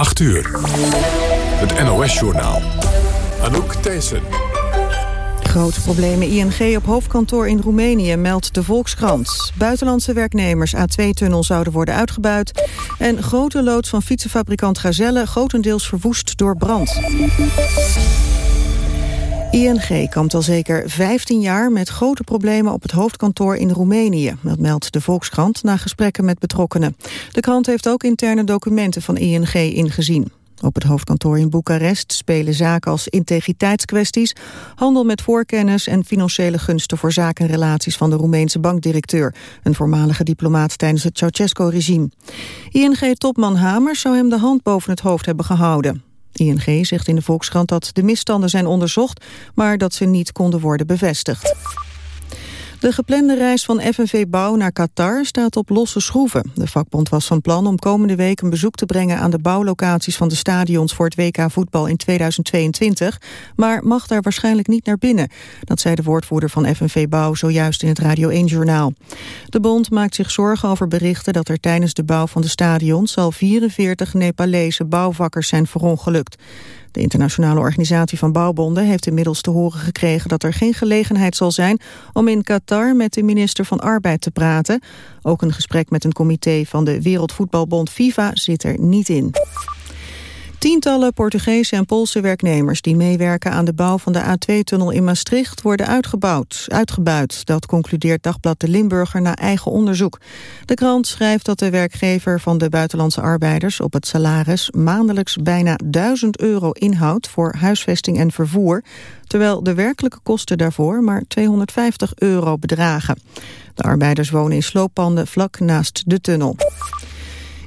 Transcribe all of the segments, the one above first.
8 uur. Het NOS-journaal. Anouk Thijssen. Grote problemen ING op hoofdkantoor in Roemenië, meldt de Volkskrant. Buitenlandse werknemers A2-tunnel zouden worden uitgebuit... en grote loods van fietsenfabrikant Gazelle grotendeels verwoest door brand. ING kampt al zeker 15 jaar met grote problemen op het hoofdkantoor in Roemenië. Dat meldt de Volkskrant na gesprekken met betrokkenen. De krant heeft ook interne documenten van ING ingezien. Op het hoofdkantoor in Boekarest spelen zaken als integriteitskwesties, handel met voorkennis en financiële gunsten voor zakenrelaties van de Roemeense bankdirecteur, een voormalige diplomaat tijdens het Ceausescu-regime. ING-topman Hamers zou hem de hand boven het hoofd hebben gehouden. ING zegt in de Volkskrant dat de misstanden zijn onderzocht, maar dat ze niet konden worden bevestigd. De geplande reis van FNV Bouw naar Qatar staat op losse schroeven. De vakbond was van plan om komende week een bezoek te brengen aan de bouwlocaties van de stadions voor het WK voetbal in 2022, maar mag daar waarschijnlijk niet naar binnen. Dat zei de woordvoerder van FNV Bouw zojuist in het Radio 1-journaal. De bond maakt zich zorgen over berichten dat er tijdens de bouw van de stadions al 44 Nepalese bouwvakkers zijn verongelukt. De internationale organisatie van bouwbonden heeft inmiddels te horen gekregen dat er geen gelegenheid zal zijn om in Qatar met de minister van Arbeid te praten. Ook een gesprek met een comité van de Wereldvoetbalbond FIFA zit er niet in. Tientallen Portugese en Poolse werknemers die meewerken aan de bouw van de A2-tunnel in Maastricht worden uitgebouwd, uitgebuit. Dat concludeert Dagblad de Limburger na eigen onderzoek. De krant schrijft dat de werkgever van de buitenlandse arbeiders op het salaris maandelijks bijna 1000 euro inhoudt voor huisvesting en vervoer, terwijl de werkelijke kosten daarvoor maar 250 euro bedragen. De arbeiders wonen in slooppanden vlak naast de tunnel.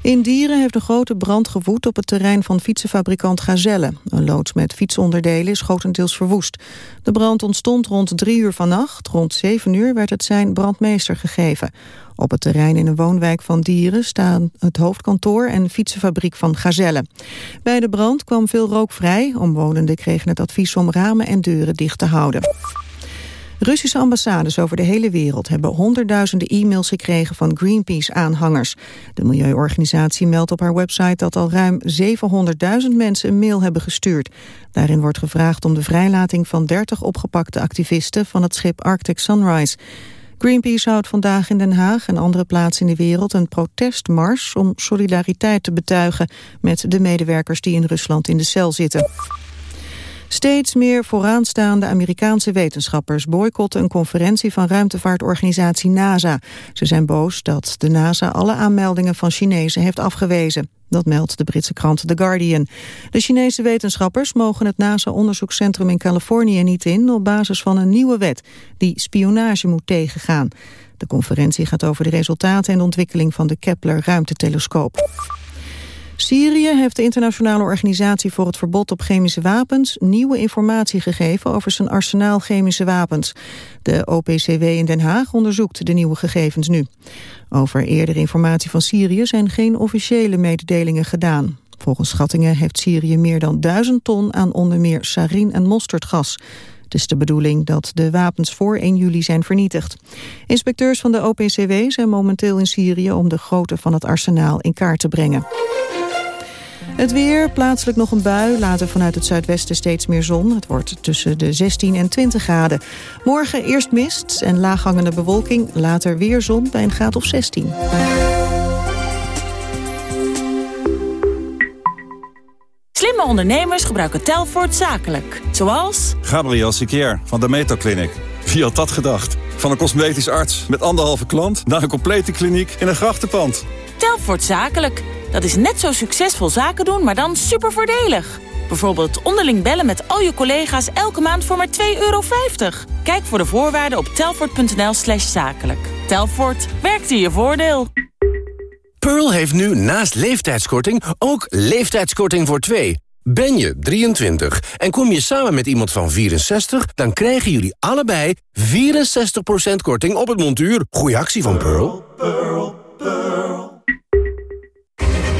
In Dieren heeft een grote brand gewoed op het terrein van fietsenfabrikant Gazelle. Een loods met fietsonderdelen is grotendeels verwoest. De brand ontstond rond drie uur vannacht. Rond zeven uur werd het zijn brandmeester gegeven. Op het terrein in een woonwijk van Dieren staan het hoofdkantoor en fietsenfabriek van Gazelle. Bij de brand kwam veel rook vrij. Omwonenden kregen het advies om ramen en deuren dicht te houden. Russische ambassades over de hele wereld hebben honderdduizenden e-mails gekregen van Greenpeace-aanhangers. De milieuorganisatie meldt op haar website dat al ruim 700.000 mensen een mail hebben gestuurd. Daarin wordt gevraagd om de vrijlating van 30 opgepakte activisten van het schip Arctic Sunrise. Greenpeace houdt vandaag in Den Haag en andere plaatsen in de wereld een protestmars om solidariteit te betuigen met de medewerkers die in Rusland in de cel zitten. Steeds meer vooraanstaande Amerikaanse wetenschappers boycotten een conferentie van ruimtevaartorganisatie NASA. Ze zijn boos dat de NASA alle aanmeldingen van Chinezen heeft afgewezen. Dat meldt de Britse krant The Guardian. De Chinese wetenschappers mogen het NASA-onderzoekscentrum in Californië niet in... op basis van een nieuwe wet die spionage moet tegengaan. De conferentie gaat over de resultaten en de ontwikkeling van de Kepler-ruimtetelescoop. Syrië heeft de internationale organisatie voor het verbod op chemische wapens nieuwe informatie gegeven over zijn arsenaal chemische wapens. De OPCW in Den Haag onderzoekt de nieuwe gegevens nu. Over eerdere informatie van Syrië zijn geen officiële mededelingen gedaan. Volgens schattingen heeft Syrië meer dan duizend ton aan onder meer sarin en mosterdgas. Het is de bedoeling dat de wapens voor 1 juli zijn vernietigd. Inspecteurs van de OPCW zijn momenteel in Syrië om de grootte van het arsenaal in kaart te brengen. Het weer, plaatselijk nog een bui, later vanuit het zuidwesten steeds meer zon. Het wordt tussen de 16 en 20 graden. Morgen eerst mist en laaghangende bewolking, later weer zon bij een graad of 16. Slimme ondernemers gebruiken Telfort zakelijk. Zoals... Gabriel Sikier van de Meto Clinic. Wie had dat gedacht? Van een cosmetisch arts met anderhalve klant... naar een complete kliniek in een grachtenpand. Telfort zakelijk. Dat is net zo succesvol zaken doen, maar dan super voordelig. Bijvoorbeeld onderling bellen met al je collega's elke maand voor maar 2,50 euro. Kijk voor de voorwaarden op telfort.nl slash zakelijk. Telfort, werkt in je voordeel. Pearl heeft nu naast leeftijdskorting ook leeftijdskorting voor twee. Ben je 23 en kom je samen met iemand van 64... dan krijgen jullie allebei 64% korting op het montuur. Goeie actie van Pearl. Pearl, Pearl,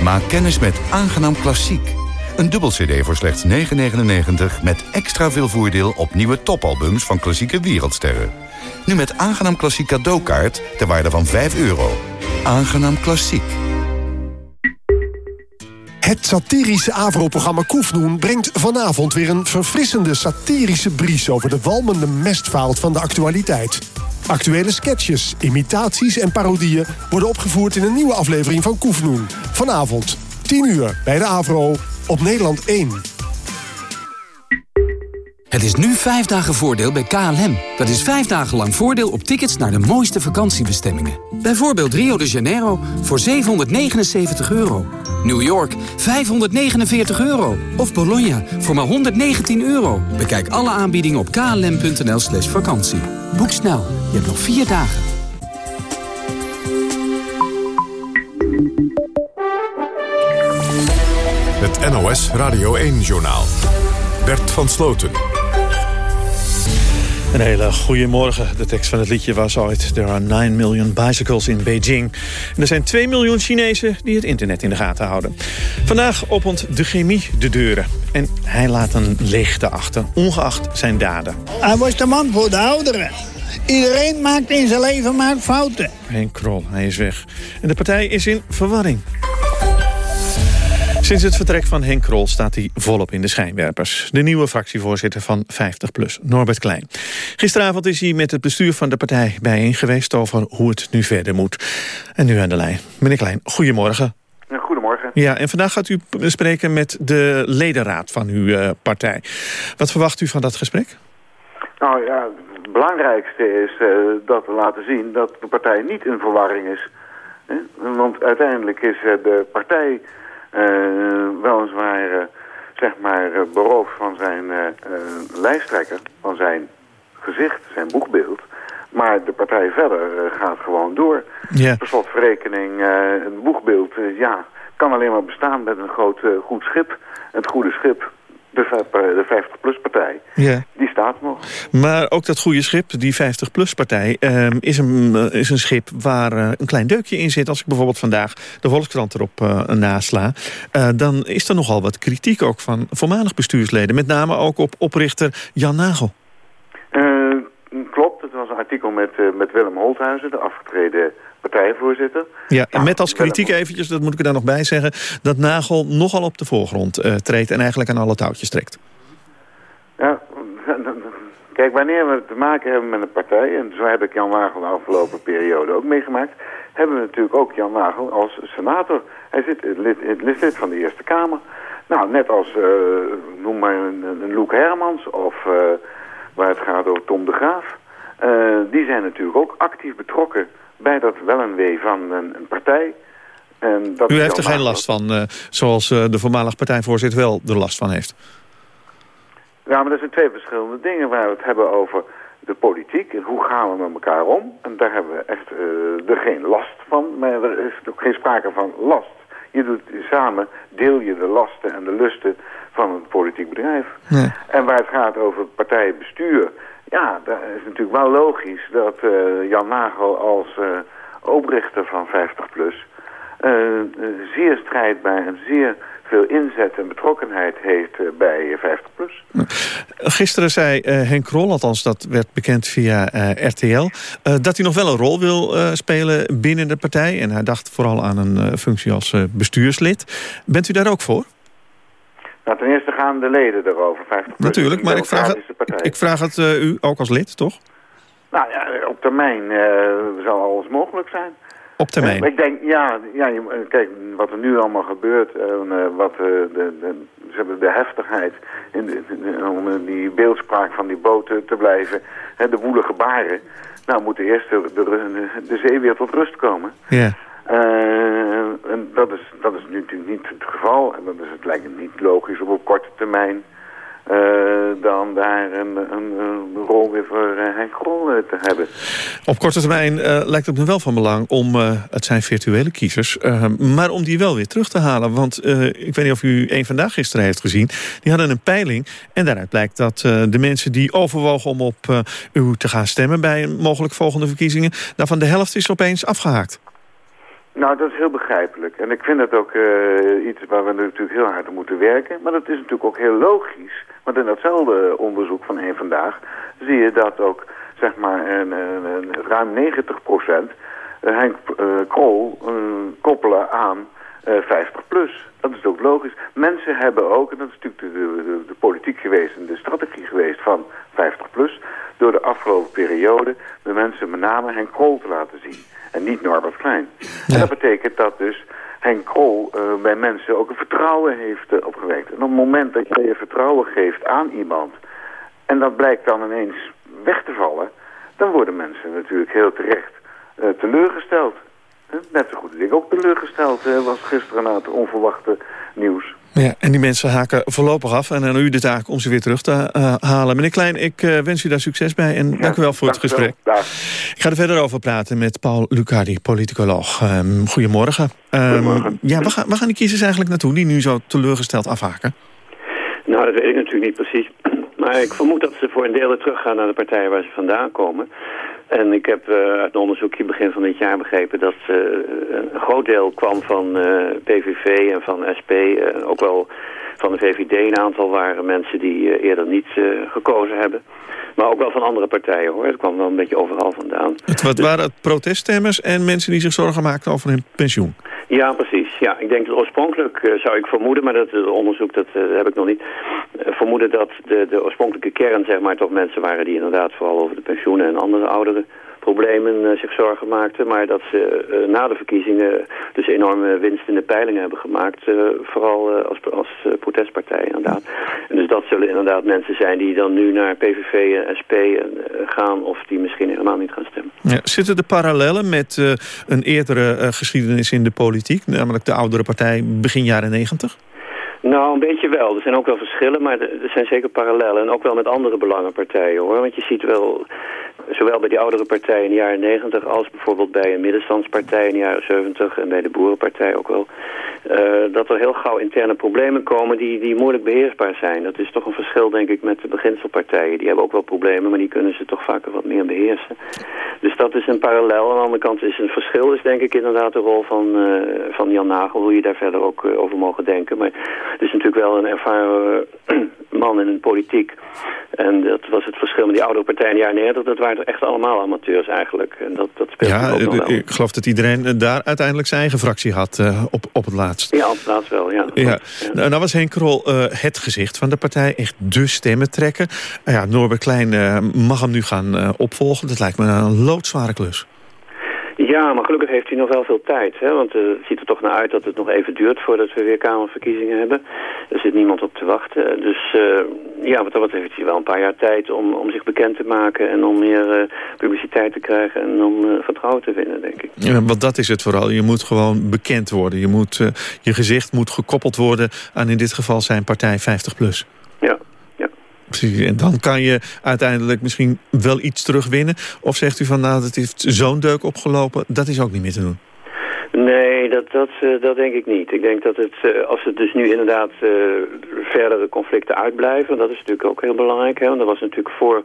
Maak kennis met Aangenaam Klassiek. Een dubbel cd voor slechts 9,99 met extra veel voordeel op nieuwe topalbums van klassieke wereldsterren. Nu met Aangenaam Klassiek cadeaukaart ter waarde van 5 euro. Aangenaam Klassiek. Het satirische AVRO-programma Koefnoen brengt vanavond weer een verfrissende satirische bries over de walmende mestvaalt van de actualiteit. Actuele sketches, imitaties en parodieën worden opgevoerd in een nieuwe aflevering van Koefnoen. Vanavond, 10 uur, bij de AVRO, op Nederland 1. Het is nu vijf dagen voordeel bij KLM. Dat is vijf dagen lang voordeel op tickets naar de mooiste vakantiebestemmingen. Bijvoorbeeld Rio de Janeiro voor 779 euro. New York 549 euro. Of Bologna voor maar 119 euro. Bekijk alle aanbiedingen op klm.nl slash vakantie. Boek snel, je hebt nog vier dagen. Het NOS Radio 1-journaal. Bert van Sloten. Een hele goede morgen. De tekst van het liedje was ooit... There are 9 million bicycles in Beijing. En er zijn 2 miljoen Chinezen die het internet in de gaten houden. Vandaag opent de chemie de deuren. En hij laat een leegte achter, ongeacht zijn daden. Hij was de man voor de ouderen. Iedereen maakt in zijn leven maar fouten. Henk Krol, hij is weg. En de partij is in verwarring. Sinds het vertrek van Henk Krol staat hij volop in de schijnwerpers. De nieuwe fractievoorzitter van 50PLUS, Norbert Klein. Gisteravond is hij met het bestuur van de partij bijeen geweest... over hoe het nu verder moet. En nu aan de lijn. Meneer Klein, goedemorgen. Goedemorgen. Ja, en vandaag gaat u spreken met de ledenraad van uw uh, partij. Wat verwacht u van dat gesprek? Nou ja, het belangrijkste is uh, dat we laten zien dat de partij niet in verwarring is. Hè? Want uiteindelijk is uh, de partij weliswaar uh, zeg maar uh, beroofd van zijn lijsttrekker, van zijn gezicht, zijn boegbeeld. Maar de partij verder gaat gewoon door. Ja. Per slotverrekening, een boegbeeld ja, kan alleen maar bestaan met een groot goed schip. Het goede schip, de, de 50-plus-partij, ja. die staat nog. Maar ook dat goede schip, die 50-plus-partij, uh, is, een, uh, is een schip waar uh, een klein deukje in zit. Als ik bijvoorbeeld vandaag de Volkskrant erop nasla... dan is er nogal wat kritiek ook van voormalig bestuursleden. Met name ook op oprichter Jan Nagel. klopt, het was een artikel met, met Willem Holthuizen, de afgetreden partijvoorzitter. Ja, en met als kritiek eventjes, dat moet ik er dan nog bij zeggen... dat Nagel nogal op de voorgrond uh, treedt en eigenlijk aan alle touwtjes trekt. Ja, kijk, wanneer we te maken hebben met een partij... en zo heb ik Jan Nagel de afgelopen periode ook meegemaakt... hebben we natuurlijk ook Jan Nagel als senator. Hij zit lid, lid van de Eerste Kamer. Nou, net als, uh, noem maar een, een Loek Hermans of uh, waar het gaat over Tom de Graaf... die zijn natuurlijk ook actief betrokken bij dat wel een wee van een, een partij. En dat U heeft er geen last van, uh, zoals uh, de voormalig partijvoorzitter wel er last van heeft? Ja, maar dat zijn twee verschillende dingen waar we het hebben over de politiek en hoe gaan we met elkaar om. En daar hebben we echt uh, er geen last van, maar er is ook geen sprake van last. Je doet samen, deel je de lasten en de lusten van een politiek bedrijf. Nee. En waar het gaat over partijbestuur, ja, dat is natuurlijk wel logisch dat uh, Jan Nagel als uh, oprichter van 50PLUS uh, zeer strijdbaar en zeer veel inzet en betrokkenheid heeft bij 50PLUS. Gisteren zei Henk Krol, althans dat werd bekend via RTL... dat hij nog wel een rol wil spelen binnen de partij. En hij dacht vooral aan een functie als bestuurslid. Bent u daar ook voor? Nou, ten eerste gaan de leden erover. 50 Natuurlijk, maar ik vraag, het, ik, ik vraag het uh, u ook als lid, toch? Nou ja, op termijn uh, zal alles mogelijk zijn. Op termijn? Uh, ik denk, ja, ja, kijk, wat er nu allemaal gebeurt... wat de, de, ze hebben de heftigheid in de, de, om in die beeldspraak van die boten te blijven... Hè, de woelige baren. Nou, moet eerst de, de, de zee weer tot rust komen. Ja. Uh, en dat is, dat is nu natuurlijk niet het geval. En dan is het lijkt me niet logisch om op korte termijn uh, dan daar een, een, een, rol weer voor uh, Henk te hebben. Op korte termijn lijkt het me wel van belang om, het zijn virtuele kiezers, maar om die wel weer terug te halen. Want ik weet niet of u een vandaag gisteren heeft gezien, die hadden een peiling. En daaruit blijkt dat de mensen die overwogen om op u te gaan stemmen bij mogelijk volgende verkiezingen, daarvan de helft is opeens afgehaakt. Nou, dat is heel begrijpelijk. En ik vind dat ook uh, iets waar we natuurlijk heel hard aan moeten werken. Maar dat is natuurlijk ook heel logisch. Want in datzelfde onderzoek van één vandaag zie je dat ook, zeg maar, een, ruim 90 procent Henk uh, Krol koppelen aan 50 plus. Dat is ook logisch. Mensen hebben ook, en dat is natuurlijk de, de, de politiek geweest en de strategie geweest van 50PLUS... door de afgelopen periode de mensen met name Henk Krol te laten zien. En niet Norbert Klein. En dat betekent dat dus Henk Krol uh, bij mensen ook een vertrouwen heeft uh, opgewekt. En op het moment dat je je vertrouwen geeft aan iemand... en dat blijkt dan ineens weg te vallen... dan worden mensen natuurlijk heel terecht uh, teleurgesteld. Net zo goed dat ik ook teleurgesteld was gisteren na het onverwachte nieuws. Ja, en die mensen haken voorlopig af. En aan u de taak om ze weer terug te uh, halen. Meneer Klein, ik uh, wens u daar succes bij. En ja, dank u wel voor het gesprek. Ik ga er verder over praten met Paul Lucardi, politicoloog. Um, goedemorgen. Um, goedemorgen. Ja, waar, gaan, waar gaan die kiezers eigenlijk naartoe die nu zo teleurgesteld afhaken? Nou, dat weet ik natuurlijk niet precies. Maar ik vermoed dat ze voor een deel teruggaan naar de partijen waar ze vandaan komen. En ik heb uh, uit een onderzoekje begin van dit jaar begrepen dat uh, een groot deel kwam van uh, PVV en van SP, ook wel van de VVD. Een aantal waren mensen die eerder niet gekozen hebben. Maar ook wel van andere partijen hoor. Het kwam wel een beetje overal vandaan. Het, wat dus- waren het proteststemmers en mensen die zich zorgen maakten over hun pensioen? Ja, precies. Ja, ik denk dat oorspronkelijk zou ik vermoeden, maar dat onderzoek dat heb ik nog niet, vermoeden dat de, de oorspronkelijke kern zeg maar toch mensen waren die inderdaad vooral over de pensioenen en andere ouderen problemen zich zorgen maakten. Maar dat ze na de verkiezingen dus enorme winst in de peilingen hebben gemaakt. vooral als, als protestpartij inderdaad. Dus dat zullen inderdaad mensen zijn die dan nu naar PVV en SP gaan of die misschien helemaal niet gaan stemmen. Ja, zitten de parallellen met een eerdere geschiedenis in de politiek? Namelijk de oudere partij begin jaren negentig? Nou, een beetje wel. Er zijn ook wel verschillen, maar er zijn zeker parallellen. En ook wel met andere belangenpartijen, hoor. Want je ziet wel, zowel bij die oudere partijen in de jaren 90... als bijvoorbeeld bij een middenstandspartij in de jaren 70... en bij de boerenpartij ook wel... Uh, dat er heel gauw interne problemen komen die, die moeilijk beheersbaar zijn. Dat is toch een verschil, denk ik, met de beginselpartijen. Die hebben ook wel problemen, maar die kunnen ze toch vaker wat meer beheersen. Dus dat is een parallel. Aan de andere kant is een verschil, is denk ik inderdaad de rol van, uh, van Jan Nagel... hoe je daar verder ook uh, over mogen denken. Maar het is natuurlijk wel een ervaren man in de politiek. En dat was het verschil met die oudere partijen in de jaren 90. Dat waren echt allemaal amateurs eigenlijk. En dat, dat speelt ja, ook nog wel. ik geloof dat iedereen daar uiteindelijk zijn eigen fractie had uh, op, op het laatst. Ja, op het laatst wel, ja. ja. Nou, nou was Henk Krol uh, het gezicht van de partij. Echt de stemmen trekken. Uh, ja, Norbert Klein uh, mag hem nu gaan opvolgen. Dat lijkt me een loodzware klus. Ja, maar gelukkig heeft hij nog wel veel tijd. Hè? Want uh, het ziet er toch naar uit dat het nog even duurt voordat we weer Kamerverkiezingen hebben. Er zit niemand op te wachten. Dus uh, ja, wat dat betreft heeft hij wel een paar jaar tijd om, om zich bekend te maken... en om meer uh, publiciteit te krijgen en om vertrouwen te winnen, denk ik. Ja, want dat is het vooral. Je moet gewoon bekend worden. Je, moet, je gezicht moet gekoppeld worden aan in dit geval zijn partij 50PLUS. Ja. En dan kan je uiteindelijk misschien wel iets terugwinnen. Of zegt u van nou, het heeft zo'n deuk opgelopen, dat is ook niet meer te doen. Nee, dat, dat, uh, dat denk ik niet. Ik denk dat het, uh, als het dus nu inderdaad uh, verdere conflicten uitblijven... dat is natuurlijk ook heel belangrijk. Hè? Want er was natuurlijk voor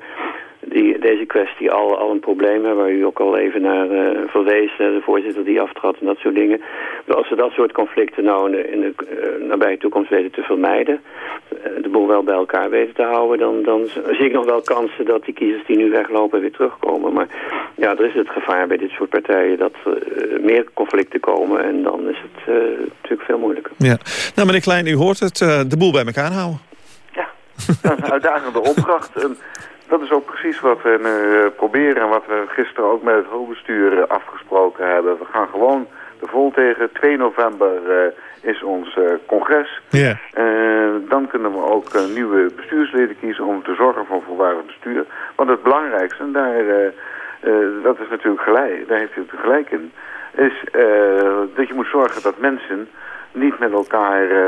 die, deze kwestie al, al een probleem, hè, waar u ook al even naar uh, verwees, de voorzitter die aftrad en dat soort dingen. Als we dat soort conflicten nou in de, in de uh, nabije toekomst weten te vermijden, uh, de boel wel bij elkaar weten te houden, dan, dan zie ik nog wel kansen dat die kiezers die nu weglopen weer terugkomen. Maar ja, er is het gevaar bij dit soort partijen dat er meer conflicten komen en dan is het natuurlijk veel moeilijker. Ja, nou meneer Klein, u hoort het, de boel bij elkaar houden. Ja, dat is een uitdagende opdracht. Dat is ook precies wat we nu proberen en wat we gisteren ook met het hoofdbestuur afgesproken hebben. We gaan gewoon de vol tegen 2 november uh, is ons uh, congres. Yeah. Uh, dan kunnen we ook nieuwe bestuursleden kiezen om te zorgen voor volwaardig bestuur. Want het belangrijkste, en daar, dat is natuurlijk gelijk, daar heeft u het gelijk in, is dat je moet zorgen dat mensen niet met elkaar uh,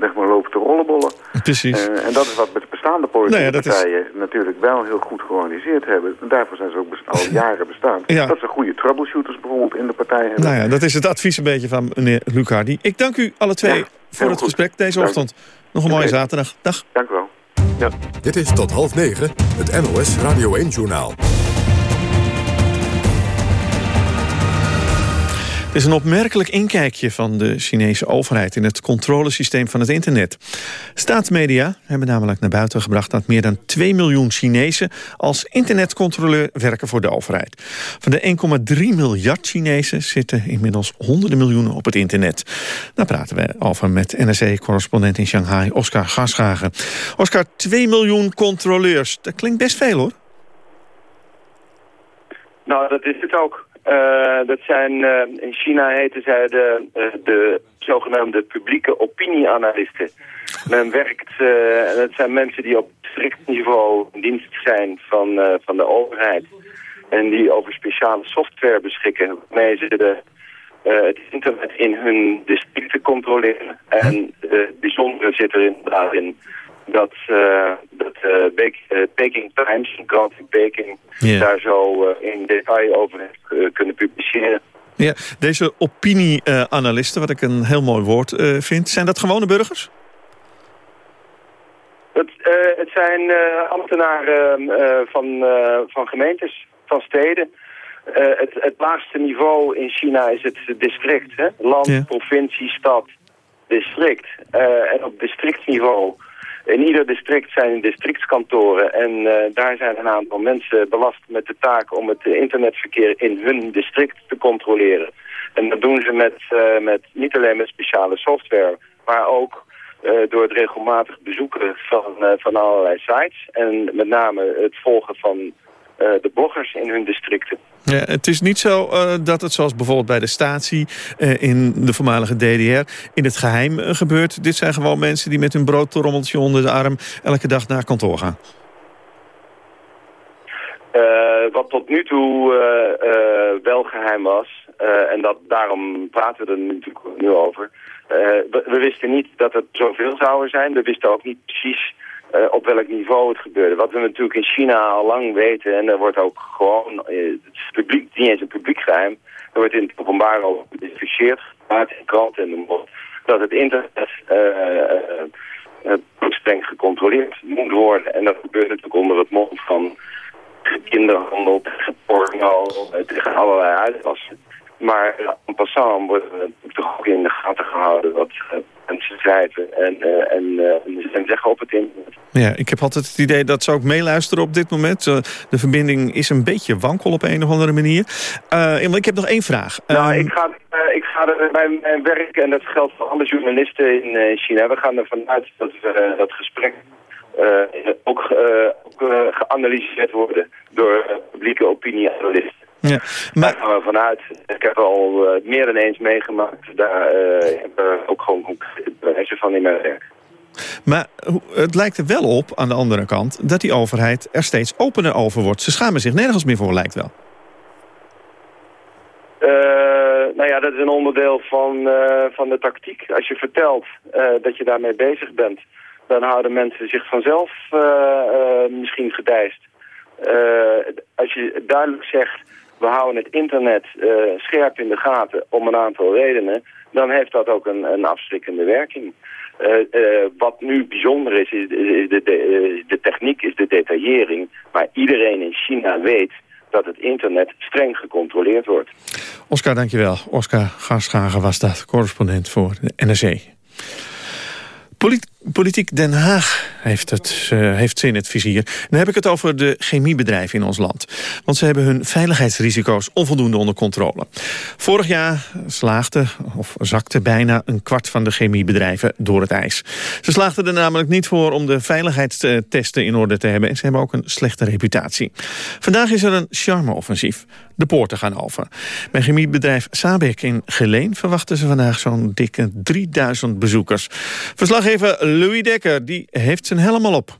zeg maar, lopen te rollenbollen. Precies. Uh, en dat is wat met de bestaande politieke nou ja, partijen is... natuurlijk wel heel goed georganiseerd hebben. En daarvoor zijn ze ook al jaren bestaan. Ja. Dat ze goede troubleshooters bijvoorbeeld in de partij hebben. Nou ja, dat is het advies een beetje van meneer Lucardi. Ik dank u alle twee ja, voor het goed. gesprek deze dank. ochtend. Nog een mooie okay. zaterdag. Dag. Dank u wel. Ja. Dit is tot half negen, het NOS Radio 1-journaal. Het is een opmerkelijk inkijkje van de Chinese overheid... in het controlesysteem van het internet. Staatsmedia hebben namelijk naar buiten gebracht... dat meer dan 2 miljoen Chinezen als internetcontroleur werken voor de overheid. Van de 1,3 miljard Chinezen zitten inmiddels honderden miljoenen op het internet. Daar praten we over met NRC-correspondent in Shanghai, Oscar Gaschagen. Oscar, 2 miljoen controleurs, dat klinkt best veel hoor. Nou, dat is het ook. Uh, dat zijn, uh, in China heten zij de, uh, de zogenaamde publieke opinieanalisten. Men werkt, en dat zijn mensen die op strikt niveau dienst zijn van, van de overheid. En die over speciale software beschikken, waarmee ze de, het internet in hun districten controleren. En het bijzondere zit er inderdaad in dat, uh, dat uh, Peking Times, een krant in Peking, daar zo uh, in detail over heeft kunnen publiceren. Ja, deze opinieanalisten, wat ik een heel mooi woord vind, zijn dat gewone burgers? Het, het zijn ambtenaren van, van gemeentes, van steden. het, het laagste niveau in China is het district. Hè? Land, provincie, stad, district. en op districtniveau in ieder district zijn districtskantoren en uh, daar zijn een aantal mensen belast met de taak om het internetverkeer in hun district te controleren. En dat doen ze met, uh, met niet alleen met speciale software, maar ook uh, door het regelmatig bezoeken van, van allerlei sites. En met name het volgen van de bloggers in hun districten. Ja, het is niet zo uh, dat het zoals bijvoorbeeld bij de statie uh, in de voormalige DDR in het geheim uh, gebeurt. Dit zijn gewoon mensen die met hun broodtrommeltje onder de arm elke dag naar kantoor gaan. wat tot nu toe wel geheim was, en dat, daarom praten we er natuurlijk nu over. We, we, wisten niet dat het zoveel zouden zijn. We wisten ook niet precies uh, op welk niveau het gebeurde. Wat we natuurlijk in China al lang weten, en er wordt ook gewoon, uh, het publiek, niet eens een publiek geheim, er wordt in het openbaar al gediscussieerd, in kranten en de dat het internet uh, streng gecontroleerd moet worden. En dat gebeurt natuurlijk onder het mond van kinderhandel, tegen porno, tegen allerlei uitwassen. Maar en passant worden we toch ook in de gaten gehouden wat mensen schrijven en, uh, en, en zeggen op het internet. Ja, ik heb altijd het idee dat ze ook meeluisteren op dit moment. de verbinding is een beetje wankel op een of andere manier. Uh, ik heb nog één vraag. Nou, um... ik ga, ik ga er bij mijn werk, en dat geldt voor alle journalisten in China... we gaan ervan uit dat we dat gesprek ook, ook geanalyseerd worden door publieke opinieanalisten. Ja, maar... Daar gaan we vanuit. Ik heb al uh, meer dan eens meegemaakt. Daar uh, hebben we ook gewoon concrete bewijzen van in mijn werk. Maar het lijkt er wel op, aan de andere kant... dat die overheid er steeds opener over wordt. Ze schamen zich nergens meer voor, lijkt wel. Uh, nou ja, dat is een onderdeel van, van de tactiek. Als je vertelt dat je daarmee bezig bent... dan houden mensen zich vanzelf misschien gedijst. als je duidelijk zegt we houden het internet uh, scherp in de gaten om een aantal redenen, dan heeft dat ook een, een afschrikkende werking. Uh, uh, wat nu bijzonder is, is, is de, de, de, techniek, is de detaillering. Maar iedereen in China weet dat het internet streng gecontroleerd wordt. Oscar, dankjewel. Oscar Garschagen was dat, correspondent voor de NRC. Politiek Den Haag heeft, het, uh, heeft ze in het vizier. Dan heb ik het over de chemiebedrijven in ons land. Want ze hebben hun veiligheidsrisico's onvoldoende onder controle. Vorig jaar slaagde, of zakte bijna een kwart van de chemiebedrijven door het ijs. Ze slaagden er namelijk niet voor om de veiligheidstesten in orde te hebben. En ze hebben ook een slechte reputatie. Vandaag is er een charme-offensief. De poorten gaan over. Bij chemiebedrijf Sabek in Geleen verwachten ze vandaag zo'n dikke 3000 bezoekers. Verslaggever Louis Dekker die heeft zijn helemaal op.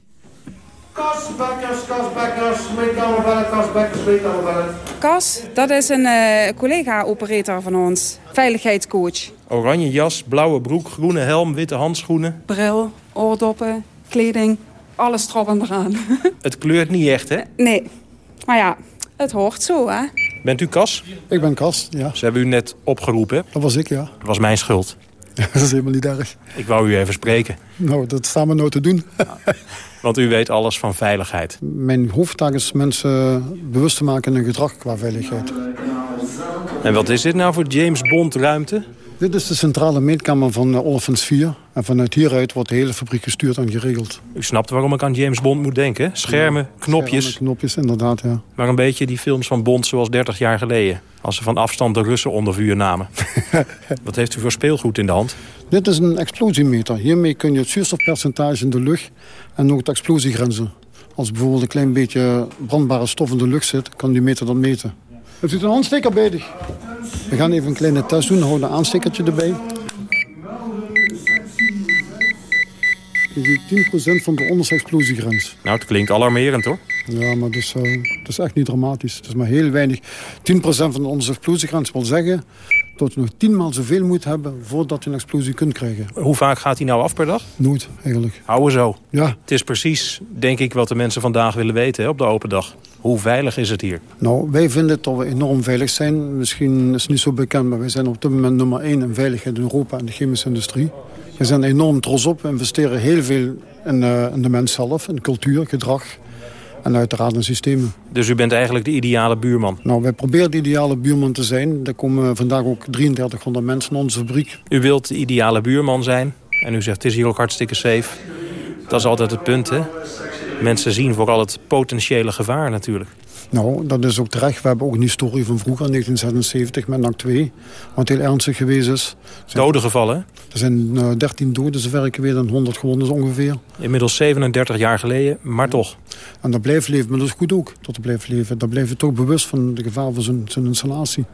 Kasbakkers, kasbakkers, meetallebellen, kasbakkers, meetallebellen. Kas, dat is een uh, collega-operator van ons. Veiligheidscoach. Oranje jas, blauwe broek, groene helm, witte handschoenen. Bril, oordoppen, kleding, alles erop en eraan. Het kleurt niet echt, hè? Nee. Maar ja, het hoort zo, hè? Bent u Kas? Ik ben Kas, ja. Ze hebben u net opgeroepen. Dat was ik, ja. Dat was mijn schuld. Dat is helemaal niet erg. Ik wou u even spreken. Nou, dat staan we nou te doen. Want u weet alles van veiligheid. Mijn hoofdtaak is mensen bewust te maken in hun gedrag qua veiligheid. En wat is dit nou voor James Bond ruimte? Dit is de centrale meetkamer van uh, Olefins 4. En vanuit hieruit wordt de hele fabriek gestuurd en geregeld. U snapt waarom ik aan James Bond moet denken. Schermen, knopjes. Schermen, knopjes, inderdaad, ja. Maar een beetje die films van Bond zoals 30 jaar geleden. Als ze van afstand de Russen onder vuur namen. Wat heeft u voor speelgoed in de hand? Dit is een explosiemeter. Hiermee kun je het zuurstofpercentage in de lucht en ook de explosiegrenzen. Als bijvoorbeeld een klein beetje brandbare stof in de lucht zit, kan die meter dat meten. Heeft u een handsteker bij zich? We gaan even een kleine test doen. Hou een aanstekertje erbij. Je ziet 10% van de onderste explosiegrens. Nou, het klinkt alarmerend, hoor. Ja, maar dat is, uh, dat is echt niet dramatisch. Het is maar heel weinig. 10% van de onderste explosiegrens wil zeggen... dat je nog tienmaal zoveel moet hebben voordat je een explosie kunt krijgen. Hoe vaak gaat hij nou af per dag? Nooit, eigenlijk. Houden zo. Ja. Het is precies, denk ik, wat de mensen vandaag willen weten hè, op de open dag. Hoe veilig is het hier? Nou, wij vinden dat we enorm veilig zijn. Misschien is het niet zo bekend, maar wij zijn op dit moment nummer 1 in veiligheid in Europa in de chemische industrie. We zijn enorm trots op. We investeren heel veel in, uh, in de mens zelf, in cultuur, gedrag en uiteraard in systemen. Dus u bent eigenlijk de ideale buurman? Nou, wij proberen de ideale buurman te zijn. Er komen vandaag ook 3300 mensen in onze fabriek. U wilt de ideale buurman zijn en u zegt het is hier ook hartstikke safe. Dat is altijd het punt, hè? Mensen zien vooral het potentiële gevaar natuurlijk. Nou, dat is ook terecht. We hebben ook een historie van vroeger, 1976, met NAC 2. Wat heel ernstig geweest is. Dode gevallen? Er zijn uh, 13 doden, zover ik weet, en 100 gewonden ongeveer. Inmiddels 37 jaar geleden, maar toch. En dat blijft leven, maar dat is goed ook, tot te blijven leven. Daar blijf je toch bewust van de gevaar van zo'n installatie.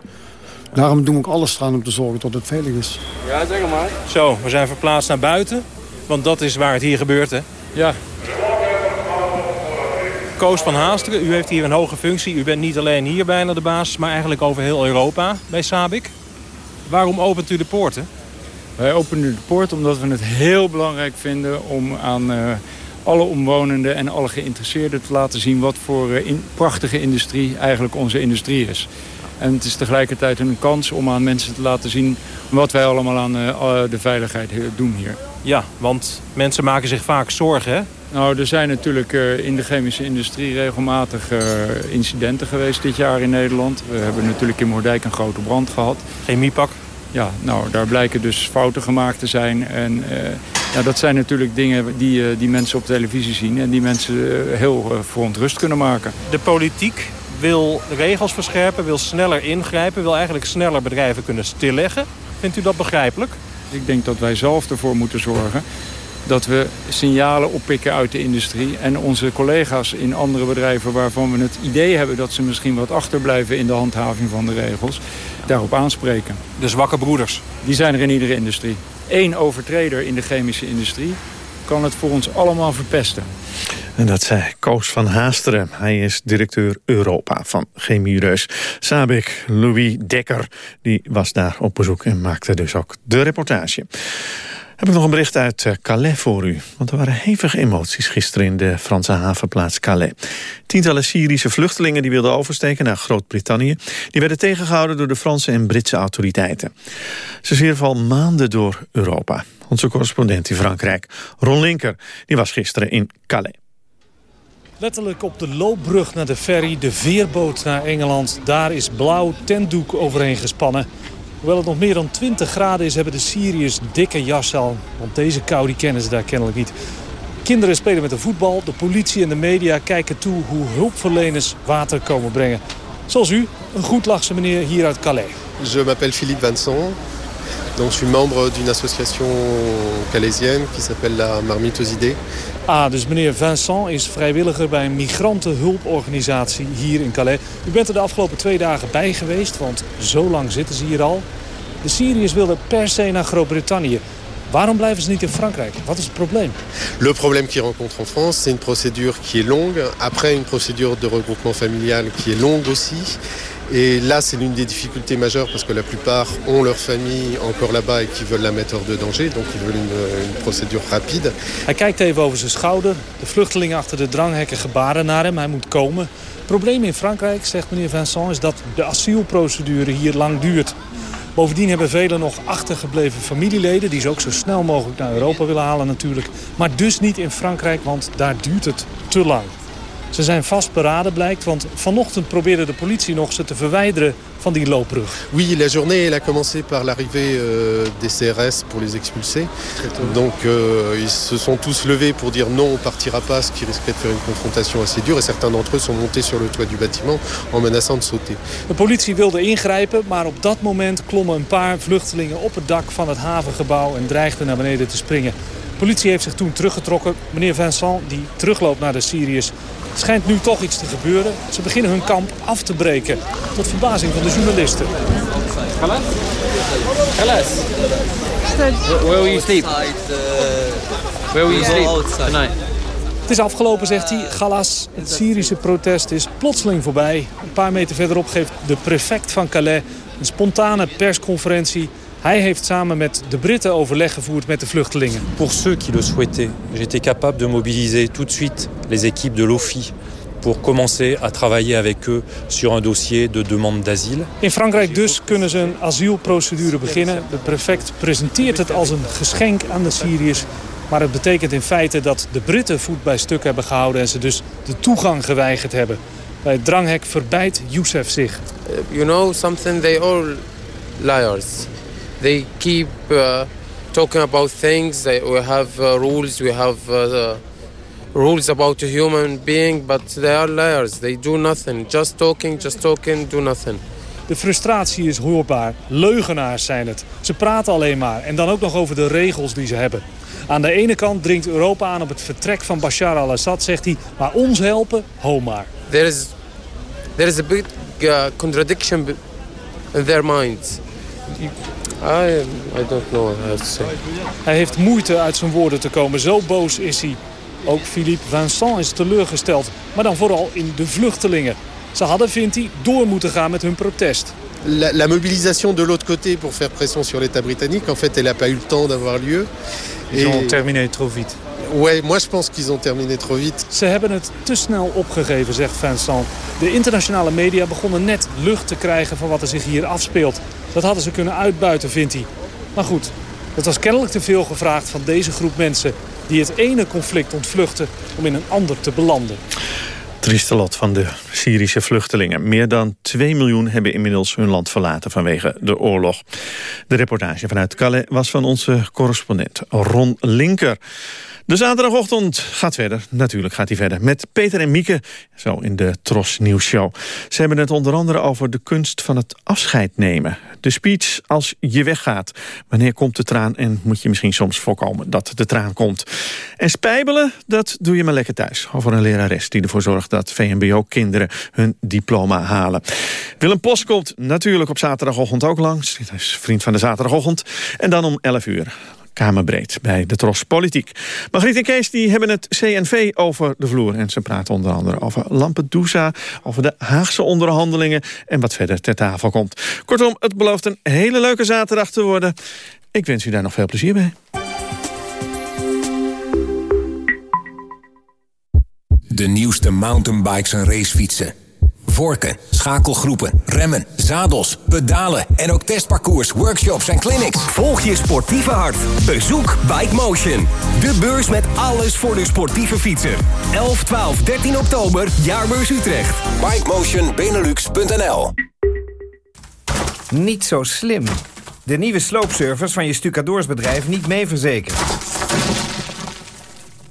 Daarom doen we ook alles eraan om te zorgen dat het veilig is. Ja, zeg maar. Zo, we zijn verplaatst naar buiten. Want dat is waar het hier gebeurt, hè? Ja, Koos van Haasteren, u heeft hier een hoge functie. U bent niet alleen hier bijna de baas, maar eigenlijk over heel Europa bij Sabic. Waarom opent u de poorten? Wij openen de poort omdat we het heel belangrijk vinden om aan uh, alle omwonenden en alle geïnteresseerden te laten zien wat voor uh, in, prachtige industrie eigenlijk onze industrie is. En het is tegelijkertijd een kans om aan mensen te laten zien wat wij allemaal aan uh, de veiligheid doen hier. Ja, want mensen maken zich vaak zorgen, hè? Nou, er zijn natuurlijk uh, in de chemische industrie regelmatig uh, incidenten geweest dit jaar in Nederland. We hebben natuurlijk in Moerdijk een grote brand gehad. Chemiepak? Ja, nou, daar blijken dus fouten gemaakt te zijn. En uh, ja, dat zijn natuurlijk dingen die, die mensen op televisie zien... en die mensen heel verontrust kunnen maken. De politiek wil regels verscherpen, wil sneller ingrijpen... wil eigenlijk sneller bedrijven kunnen stilleggen. Vindt u dat begrijpelijk? Ik denk dat wij zelf ervoor moeten zorgen dat we signalen oppikken uit de industrie... en onze collega's in andere bedrijven waarvan we het idee hebben... dat ze misschien wat achterblijven in de handhaving van de regels... daarop aanspreken. De zwakke broeders? Die zijn er in iedere industrie. Eén overtreder in de chemische industrie kan het voor ons allemaal verpesten. En dat zei Koos van Haasteren. Hij is directeur Europa van Chemiereus. Sabik Louis Dekker die was daar op bezoek en maakte dus ook de reportage. Heb ik nog een bericht uit eh, Calais voor u. Want er waren hevige emoties gisteren in de Franse havenplaats Calais. Tientallen Syrische vluchtelingen die wilden oversteken naar Groot-Brittannië... die werden tegengehouden door de Franse en Britse autoriteiten. Ze zwierven al maanden door Europa. Onze correspondent in Frankrijk, Ron Linker, die was gisteren in Calais. Letterlijk op de loopbrug naar de ferry, de veerboot naar Engeland. Daar is blauw tentdoek overheen gespannen. Hoewel het nog meer dan 20 graden is, hebben de Syriërs dikke jas aan. Want deze kou die kennen ze daar kennelijk niet. Kinderen spelen met de voetbal. De politie en de media kijken toe hoe hulpverleners water komen brengen. Zoals u, een goed lachse meneer hier uit Calais. Je m'appelle Philippe Vincent. Donc, je suis membre d'une association calaisienne qui s'appelle la Marmite aux Idées. Ah, dus meneer Vincent is vrijwilliger bij een migrantenhulporganisatie hier in Calais. U bent er de afgelopen twee dagen bij geweest, want zo lang zitten ze hier al. De Syriërs wilden per se naar Groot-Brittannië. Waarom blijven ze niet in Frankrijk? Wat is het probleem? Le problème qu'ils rencontrent en France, c'est une procédure qui est longue. Après, une procédure de regroupement familial qui est longue aussi. Et là, c'est l'une des difficultés majeures parce que la plupart ont leur famille encore là-bas et qui veulent la mettre hors de danger. Donc, ils veulent une, une procédure rapide. Hij kijkt even over zijn schouder. De vluchtelingen achter de dranghekken gebaren naar hem. Hij moet komen. Het probleem in Frankrijk, zegt meneer Vincent, is dat de asielprocedure hier lang duurt. Bovendien hebben velen nog achtergebleven familieleden... die ze ook zo snel mogelijk naar Europa willen halen natuurlijk. Maar dus niet in Frankrijk, want daar duurt het te lang. Ze zijn vastberaden blijkt, want vanochtend probeerde de politie nog ze te verwijderen van die loopbrug. Oui, la journée elle a commencé par l'arrivée euh, des CRS pour les expulser. Donc euh, ils se sont tous levés pour dire non, on partira pas, ce qui risquait de faire une confrontation assez dure. Et certains d'entre eux sont montés sur le toit du bâtiment en menaçant de sauter. De politie wilde ingrijpen, maar op dat moment klommen een paar vluchtelingen op het dak van het havengebouw en dreigden naar beneden te springen. De politie heeft zich toen teruggetrokken. Meneer Vincent, die terugloopt naar de Syriërs, schijnt nu toch iets te gebeuren. Ze beginnen hun kamp af te breken, tot verbazing van de journalisten. Where will you sleep? Where will you sleep tonight? Het is afgelopen, zegt hij. Galas, het Syrische protest is plotseling voorbij. Een paar meter verderop geeft de prefect van Calais een spontane persconferentie. Hij heeft samen met de Britten overleg gevoerd met de vluchtelingen. Pour ceux qui le souhaitaient, j'étais capable de mobiliser tout de suite les équipes de l'OFI pour commencer à travailler avec eux sur un dossier de demande d'asile. In Frankrijk dus kunnen ze een asielprocedure beginnen. De prefect presenteert het als een geschenk aan de Syriërs. Maar het betekent in feite dat de Britten voet bij stuk hebben gehouden... en ze dus de toegang geweigerd hebben. Bij het dranghek verbijt Youssef zich. You know something, they all liars. They keep uh, talking about things. They, we have uh, rules, we have uh, rules about a human being, but they are liars. They do nothing. Just talking, just talking, do nothing. De frustratie is hoorbaar. Leugenaars zijn het. Ze praten alleen maar. En dan ook nog over de regels die ze hebben. Aan de ene kant dringt Europa aan op het vertrek van Bashar al-Assad, zegt hij. Maar ons helpen, ho maar. There is, there is a big uh, contradiction in their minds. I, I don't know what I have to say. Hij heeft moeite uit zijn woorden te komen. Zo boos is hij. Ook Philippe Vincent is teleurgesteld. Maar dan vooral in de vluchtelingen. Ze hadden, vindt hij, door moeten gaan met hun protest. La, la mobilisation de l'autre côté pour faire pression sur l'État britannique, en fait, elle n'a pas eu le temps d'avoir lieu. Ils ont terminé trop vite. Ouais, moi je pense qu'ils ont terminé trop vite. Ze hebben het te snel opgegeven, zegt Vincent. De internationale media begonnen net lucht te krijgen van wat er zich hier afspeelt. Dat hadden ze kunnen uitbuiten, vindt hij. Maar goed, het was kennelijk te veel gevraagd van deze groep mensen... die het ene conflict ontvluchten om in een ander te belanden. Trieste lot van de Syrische vluchtelingen. Meer dan 2 miljoen hebben inmiddels hun land verlaten vanwege de oorlog. De reportage vanuit Calais was van onze correspondent Ron Linker. De zaterdagochtend gaat verder, natuurlijk gaat hij verder, met Peter en Mieke, zo in de Tros Nieuws Show. Ze hebben het onder andere over de kunst van het afscheid nemen. De speech als je weggaat. Wanneer komt de traan en moet je misschien soms voorkomen dat de traan komt. En spijbelen, dat doe je maar lekker thuis. Over een lerares die ervoor zorgt dat VMBO-kinderen hun diploma halen. Willem Post komt natuurlijk op zaterdagochtend ook langs. Hij is vriend van de zaterdagochtend. En dan om 11 uur Kamerbreed bij de Tros Politiek. Margriet en Kees die hebben het CNV over de vloer. En ze praten onder andere over Lampedusa, over de Haagse onderhandelingen... en wat verder ter tafel komt. Kortom, het belooft een hele leuke zaterdag te worden. Ik wens u daar nog veel plezier bij. De nieuwste mountainbikes en racefietsen. Vorken, schakelgroepen, remmen, zadels, pedalen en ook testparcours, workshops en clinics. Volg je sportieve hart. Bezoek Bike Motion. De beurs met alles voor de sportieve fietser. 11, 12, 13 oktober, Jaarbeurs Utrecht. BikeMotionBenelux.nl Niet zo slim. De nieuwe sloopservice van je stucadoorsbedrijf niet mee verzekerd.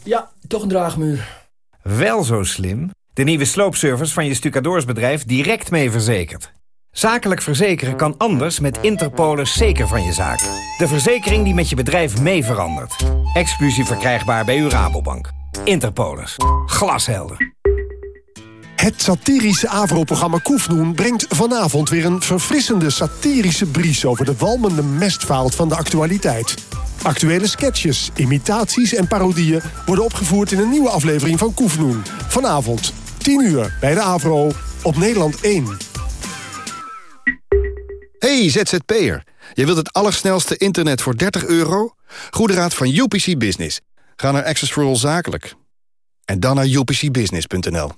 Ja, toch een draagmuur. Wel zo slim. De nieuwe sloopservice van je stucadoorsbedrijf direct mee verzekerd. Zakelijk verzekeren kan anders met Interpolis zeker van je zaak. De verzekering die met je bedrijf mee verandert. Exclusief verkrijgbaar bij uw Rabobank. Interpolis. Glashelder. Het satirische AVRO-programma Koefnoen brengt vanavond weer een verfrissende satirische bries over de walmende mestvaalt van de actualiteit. Actuele sketches, imitaties en parodieën worden opgevoerd in een nieuwe aflevering van Koefnoen. Vanavond, 10 uur, bij de AVRO op Nederland 1. Hey ZZP'er, je wilt het allersnelste internet voor 30 euro? Goede raad van UPC Business. Ga naar Access for All Zakelijk. En dan naar upcbusiness.nl.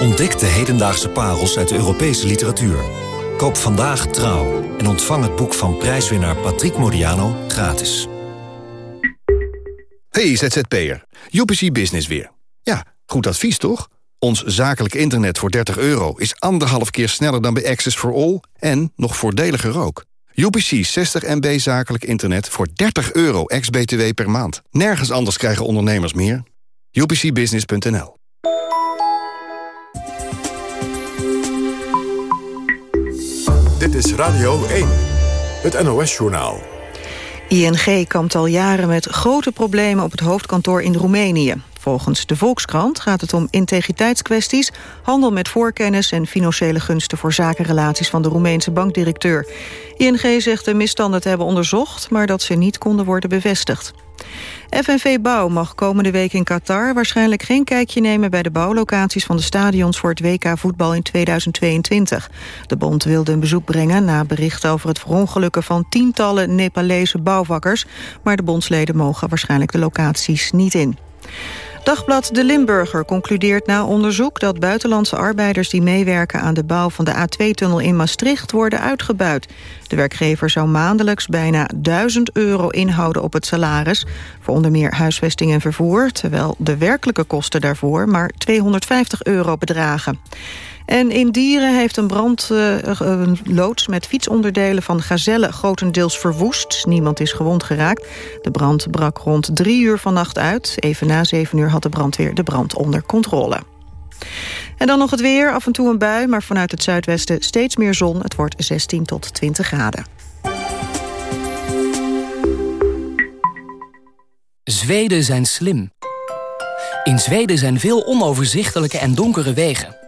Ontdek de hedendaagse parels uit de Europese literatuur. Koop vandaag Trouw en ontvang het boek van prijswinnaar Patrick Modiano gratis. Hey ZZP'er, UPC Business weer. Ja, Goed advies, toch? Ons zakelijk internet voor 30 euro is anderhalf keer sneller dan bij Access for All... en nog voordeliger ook. UPC 60 MB zakelijk internet voor 30 euro ex-BTW per maand. Nergens anders krijgen ondernemers meer. UPCbusiness.nl Dit is Radio 1, het NOS-journaal. ING kampt al jaren met grote problemen op het hoofdkantoor in Roemenië. Volgens de Volkskrant gaat het om integriteitskwesties... handel met voorkennis en financiële gunsten voor zakenrelaties van de Roemeense bankdirecteur. ING zegt de misstanden te hebben onderzocht, maar dat ze niet konden worden bevestigd. FNV Bouw mag komende week in Qatar waarschijnlijk geen kijkje nemen bij de bouwlocaties van de stadions voor het WK voetbal in 2022. De bond wilde een bezoek brengen na berichten over het verongelukken van tientallen Nepalese bouwvakkers, maar de bondsleden mogen waarschijnlijk de locaties niet in. Dagblad De Limburger concludeert na onderzoek dat buitenlandse arbeiders die meewerken aan de bouw van de A2-tunnel in Maastricht worden uitgebuit. De werkgever zou maandelijks bijna 1000 euro inhouden op het salaris, voor onder meer huisvesting en vervoer, terwijl de werkelijke kosten daarvoor maar 250 euro bedragen. En in Dieren heeft een brandloods uh, met fietsonderdelen van gazellen grotendeels verwoest. Niemand is gewond geraakt. De brand brak rond drie uur vannacht uit. Even na zeven uur had de brandweer de brand onder controle. En dan nog het weer, af en toe een bui, maar vanuit het zuidwesten steeds meer zon. Het wordt 16 tot 20 graden. Zweden zijn slim. In Zweden zijn veel onoverzichtelijke en donkere wegen.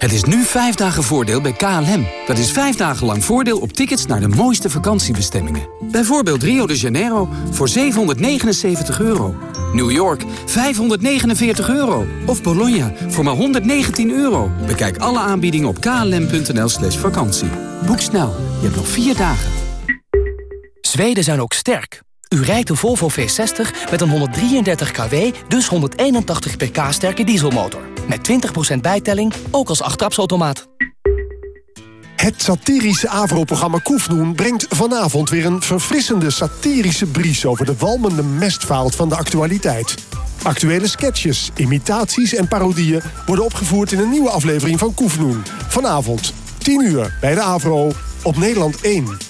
Het is nu vijf dagen voordeel bij KLM. Dat is vijf dagen lang voordeel op tickets naar de mooiste vakantiebestemmingen. Bijvoorbeeld Rio de Janeiro voor 779 euro. New York 549 euro. Of Bologna voor maar 119 euro. Bekijk alle aanbiedingen op klm.nl slash vakantie. Boek snel, je hebt nog vier dagen. Zweden zijn ook sterk. U rijdt de Volvo V60 met een 133 kW, dus 181 pk sterke dieselmotor. Met 20% bijtelling, ook als achttrapsautomaat. Het satirische AVRO-programma Koefnoen brengt vanavond weer een verfrissende satirische bries over de walmende mestvaalt van de actualiteit. Actuele sketches, imitaties en parodieën worden opgevoerd in een nieuwe aflevering van Koefnoen. Vanavond, 10 uur, bij de AVRO, op Nederland 1.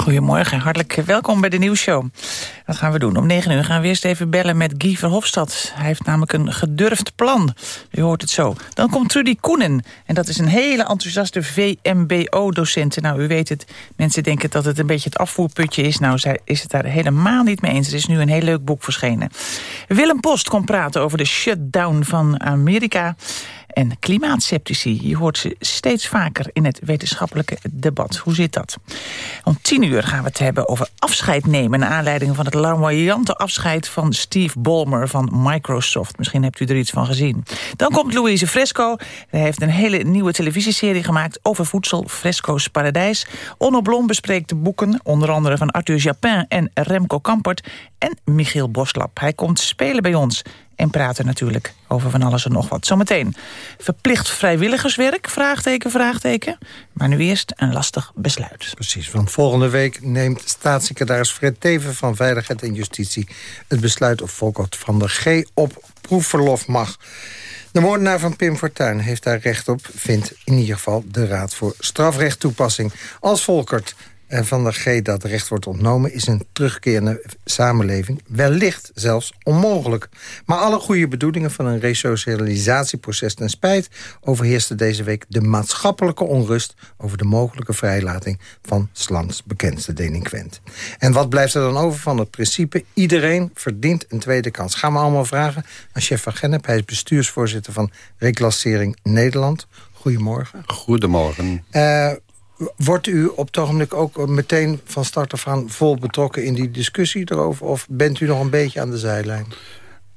Goedemorgen, hartelijk welkom bij de nieuwsshow. Wat gaan we doen? Om 9 uur gaan we eerst even bellen met Guy Verhofstadt. Hij heeft namelijk een gedurfd plan. U hoort het zo. Dan komt Trudy Koenen. En dat is een hele enthousiaste VMBO-docent. Nou, u weet het, mensen denken dat het een beetje het afvoerputje is. Nou, zij is het daar helemaal niet mee eens. Er is nu een heel leuk boek verschenen. Willem Post komt praten over de shutdown van Amerika en klimaatceptici. Je hoort ze steeds vaker in het wetenschappelijke debat. Hoe zit dat? Om tien uur gaan we het hebben over afscheid nemen... naar aanleiding van het larmoyante afscheid van Steve Ballmer van Microsoft. Misschien hebt u er iets van gezien. Dan komt Louise Fresco. Hij heeft een hele nieuwe televisieserie gemaakt over voedsel, Fresco's Paradijs. Onno Blom bespreekt de boeken, onder andere van Arthur Japin en Remco Kampert. En Michiel Boslap. Hij komt spelen bij ons en praten natuurlijk over van alles en nog wat. Zometeen verplicht vrijwilligerswerk, vraagteken, vraagteken. Maar nu eerst een lastig besluit. Precies. Want volgende week neemt staatssecretaris Fred Teven... van Veiligheid en Justitie het besluit of Volkert van der G... op proefverlof mag. De moordenaar van Pim Fortuyn heeft daar recht op... vindt in ieder geval de Raad voor Strafrechttoepassing. Als Volkert en van de G dat recht wordt ontnomen... is een terugkerende samenleving wellicht zelfs onmogelijk. Maar alle goede bedoelingen van een resocialisatieproces ten spijt... overheerste deze week de maatschappelijke onrust... over de mogelijke vrijlating van Slans bekendste delinquent. En wat blijft er dan over van het principe... iedereen verdient een tweede kans? Gaan we allemaal vragen aan chef van Gennep. Hij is bestuursvoorzitter van Reclassering Nederland. Goedemorgen. Goedemorgen. Uh, Wordt u op het ogenblik ook meteen van start af aan vol betrokken in die discussie erover? Of bent u nog een beetje aan de zijlijn?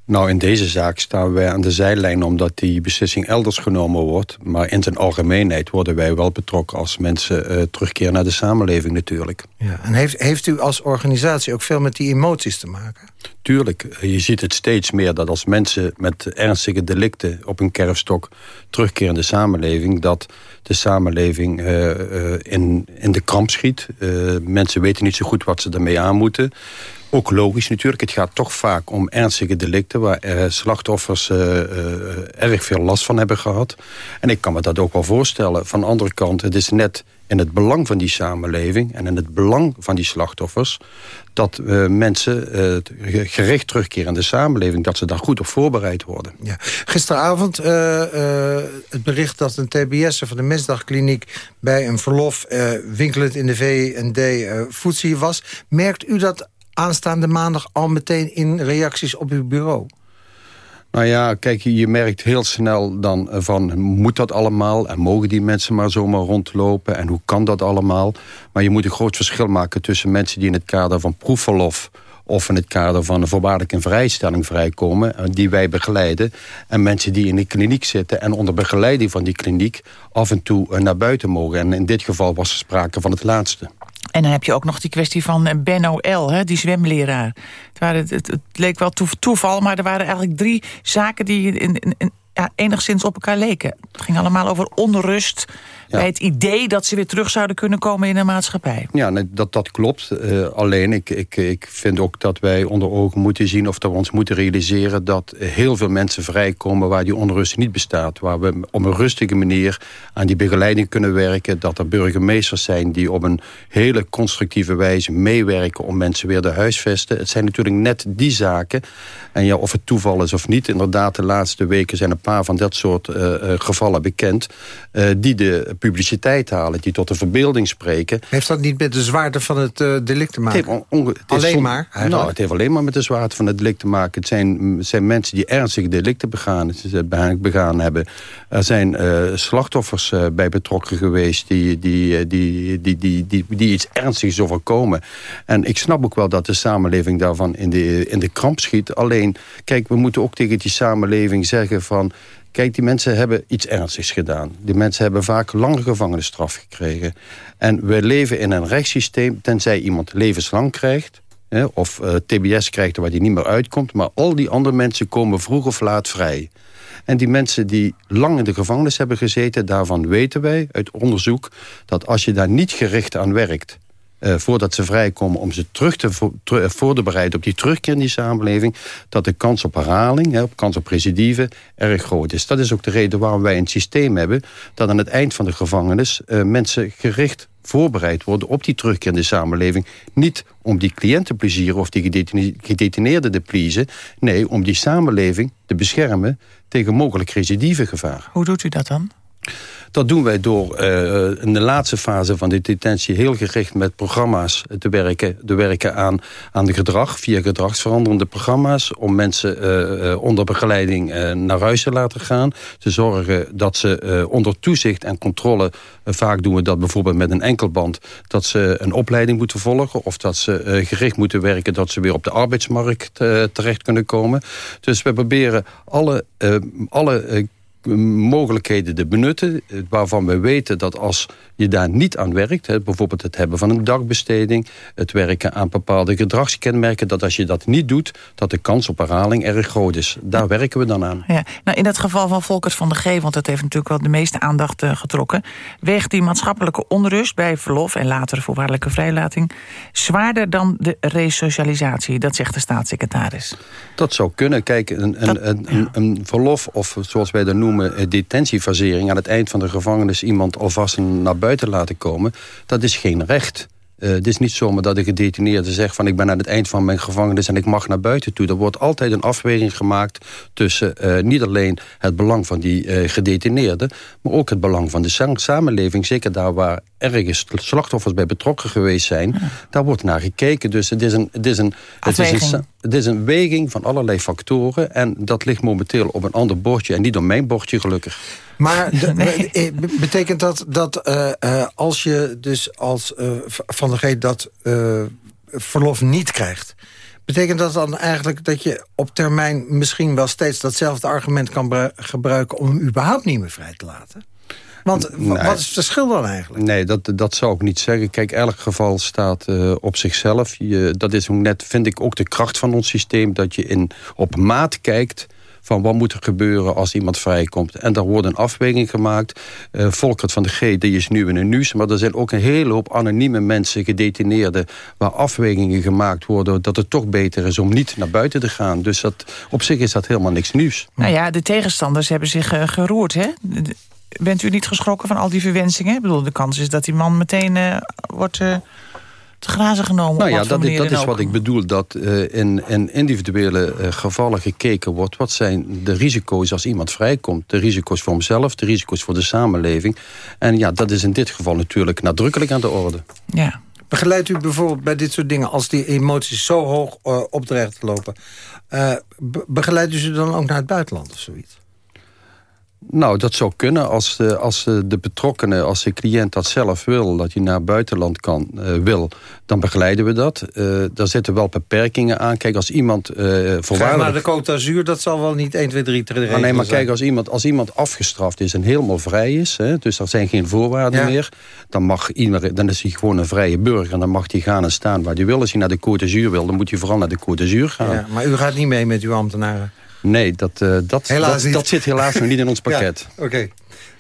Nou, in deze zaak staan wij aan de zijlijn omdat die beslissing elders genomen wordt. Maar in zijn algemeenheid worden wij wel betrokken als mensen uh, terugkeren naar de samenleving natuurlijk. Ja, en heeft, heeft u als organisatie ook veel met die emoties te maken? Tuurlijk, je ziet het steeds meer dat als mensen met ernstige delicten op een kerfstok terugkeren in de samenleving, dat de samenleving uh, uh, in, in de kramp schiet. mensen weten niet zo goed wat ze ermee aan moeten. Ook logisch natuurlijk, het gaat toch vaak om ernstige delicten... waar eh, slachtoffers uh, uh, erg veel last van hebben gehad. En ik kan me dat ook wel voorstellen. Van de andere kant, het is net in het belang van die samenleving... en in het belang van die slachtoffers... dat mensen gericht terugkeren in de samenleving... dat ze daar goed op voorbereid worden. Ja. Gisteravond het bericht dat een TBS'er van de Mesdagkliniek... bij een verlof winkelend in de V&D voetzie was. Merkt u dat aanstaande maandag al meteen in reacties op uw bureau? Nou ja, kijk, je merkt heel snel dan van... moet dat allemaal en mogen die mensen maar zomaar rondlopen... en hoe kan dat allemaal? Maar je moet een groot verschil maken tussen mensen... die in het kader van proefverlof of in het kader van een voorwaardelijke vrijstelling vrijkomen... Eh, die wij begeleiden. En mensen die in de kliniek zitten en onder begeleiding van die kliniek... af en toe eh, naar buiten mogen. En in dit geval was er sprake van het laatste. En dan heb je ook nog die kwestie van eh, Benno L., die zwemleraar. Het, het, leek wel toeval, maar er waren eigenlijk drie zaken... die in, enigszins op elkaar leken. Het ging allemaal over onrust, bij het idee dat ze weer terug zouden kunnen komen in de maatschappij. Ja, dat, dat klopt. Uh, alleen ik, ik, ik vind ook dat wij onder ogen moeten zien... of dat we ons moeten realiseren dat heel veel mensen vrijkomen... waar die onrust niet bestaat. Waar we op een rustige manier aan die begeleiding kunnen werken. Dat er burgemeesters zijn die op een hele constructieve wijze meewerken... om mensen weer te huisvesten. Het zijn natuurlijk net die zaken. En ja, of het toeval is of niet. Inderdaad, de laatste weken zijn een paar van dat soort uh, gevallen bekend... Uh, die de publiciteit halen, die tot de verbeelding spreken. Heeft dat niet met de zwaarte van het uh, delict te maken? Het alleen maar? Nou, het heeft alleen maar met de zwaarte van het delict te maken. Het zijn, zijn mensen die ernstige delicten begaan, begaan hebben. Er zijn uh, slachtoffers uh, bij betrokken geweest die, die, die, die, die, die, die iets ernstigs overkomen. En ik snap ook wel dat de samenleving daarvan in de, in de kramp schiet. Alleen, kijk, we moeten ook tegen die samenleving zeggen van... Kijk, die mensen hebben iets ernstigs gedaan. Die mensen hebben vaak lange gevangenisstraf gekregen. En we leven in een rechtssysteem, tenzij iemand levenslang krijgt... Hè, of uh, tbs krijgt waar hij niet meer uitkomt... maar al die andere mensen komen vroeg of laat vrij. En die mensen die lang in de gevangenis hebben gezeten... daarvan weten wij uit onderzoek dat als je daar niet gericht aan werkt... Uh, voordat ze vrijkomen om ze terug te ter voor te bereiden op die terugkeer in die samenleving, dat de kans op herhaling, hè, op kans op recidive, erg groot is. Dat is ook de reden waarom wij een systeem hebben dat aan het eind van de gevangenis uh, mensen gericht voorbereid worden op die terugkeer in de samenleving. Niet om die cliënt te plezieren of die gedetineerden te pleasen. Nee, om die samenleving te beschermen tegen mogelijk recidieve gevaar. Hoe doet u dat dan? Dat doen wij door uh, in de laatste fase van de detentie... heel gericht met programma's te werken, te werken aan, aan de gedrag... via gedragsveranderende programma's... om mensen uh, onder begeleiding naar huis te laten gaan. Te zorgen dat ze onder toezicht en controle... vaak doen we dat bijvoorbeeld met een enkelband... dat ze een opleiding moeten volgen... of dat ze gericht moeten werken... dat ze weer op de arbeidsmarkt terecht kunnen komen. Dus we proberen alle, alle mogelijkheden te benutten... waarvan we weten dat als je daar niet aan werkt... Hè, bijvoorbeeld het hebben van een dagbesteding... het werken aan bepaalde gedragskenmerken... dat als je dat niet doet, dat de kans op herhaling erg groot is. Daar werken we dan aan. Ja. Nou, in het geval van Volkert van de G, want dat heeft natuurlijk wel de meeste aandacht uh, getrokken... weegt die maatschappelijke onrust bij verlof en later voorwaardelijke vrijlating... zwaarder dan de resocialisatie, dat zegt de staatssecretaris. Dat zou kunnen. Kijk, een, een, een, een verlof of zoals wij dat noemen detentiefasering... aan het eind van de gevangenis iemand alvast naar buiten laten komen... dat is geen recht. Uh, het is niet zomaar dat de gedetineerde zegt van ik ben aan het eind van mijn gevangenis en ik mag naar buiten toe. Er wordt altijd een afweging gemaakt tussen uh, niet alleen het belang van die uh, gedetineerde, maar ook het belang van de samenleving. Zeker daar waar ergens slachtoffers bij betrokken geweest zijn, daar wordt naar gekeken. Dus het is een, het is een, het is een, het is een weging van allerlei factoren en dat ligt momenteel op een ander bordje en niet op mijn bordje gelukkig. Maar de, nee. betekent dat dat uh, uh, als je dus als uh, Van der G dat verlof niet krijgt... betekent dat dan eigenlijk dat je op termijn misschien wel steeds datzelfde argument kan gebruiken... om hem überhaupt niet meer vrij te laten? Want nee. wat is het verschil dan eigenlijk? Nee, dat, dat zou ik niet zeggen. Kijk, elk geval staat uh, op zichzelf. Je, dat is ook net, vind ik, ook de kracht van ons systeem... dat je in, op maat kijkt van wat moet er gebeuren als iemand vrijkomt. En daar wordt een afweging gemaakt. Uh, Volkert van de G, die is nu in een nieuws. Maar er zijn ook een hele hoop anonieme mensen, gedetineerden... waar afwegingen gemaakt worden dat het toch beter is om niet naar buiten te gaan. Dus dat, op zich is dat helemaal niks nieuws. Nou ja, de tegenstanders hebben zich uh, geroerd, hè? Bent u niet geschrokken van al die verwensingen? Ik bedoel, de kans is dat die man meteen uh, wordt uh, te grazen genomen. Nou ja, dat, is, dat is wat ik bedoel. Dat uh, in, in, individuele gevallen gekeken wordt... wat zijn de risico's als iemand vrijkomt. De risico's voor hemzelf, de risico's voor de samenleving. En ja, dat is in dit geval natuurlijk nadrukkelijk aan de orde. Ja. Begeleidt u bijvoorbeeld bij dit soort dingen... als die emoties zo hoog opdreigen te lopen... begeleidt u ze dan ook naar het buitenland of zoiets? Nou, dat zou kunnen als de, als de betrokkenen, als de cliënt dat zelf wil... dat hij naar buitenland kan, uh, wil, dan begeleiden we dat. Uh, daar zitten wel beperkingen aan. Kijk, als iemand uh, voorwaardelijk... naar de Côte d'Azur, dat zal wel niet 1, 2, 3 te regelen Nee, maar kijk, als iemand, als iemand afgestraft is en helemaal vrij is... Hè, dus er zijn geen voorwaarden ja. meer... Dan, mag iedereen, dan is hij gewoon een vrije burger... en dan mag hij gaan en staan waar hij wil. Als hij naar de Côte d'Azur wil, dan moet hij vooral naar de Côte d'Azur gaan. Ja, maar u gaat niet mee met uw ambtenaren? Nee, dat, uh, dat, dat, dat, zit helaas nog niet in ons pakket. Ja, Oké. Okay.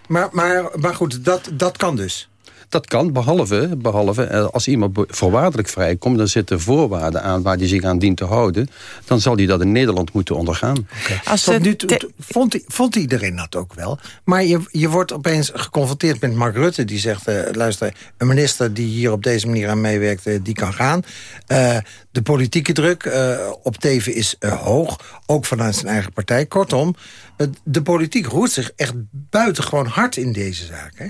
Maar, maar, maar goed, dat, dat kan dus? Dat kan, behalve, behalve als iemand voorwaardelijk vrijkomt... dan zitten voorwaarden aan waar hij zich aan dient te houden... dan zal hij dat in Nederland moeten ondergaan. Okay. Als Tot nu toe vond, vond iedereen dat ook wel. Maar je, je wordt opeens geconfronteerd met Mark Rutte... die zegt, uh, luister, een minister die hier op deze manier aan meewerkt... Uh, die kan gaan. Uh, de politieke druk op Teven is hoog, ook vanuit zijn eigen partij. Kortom, de politiek roert zich echt buitengewoon hard in deze zaak, hè?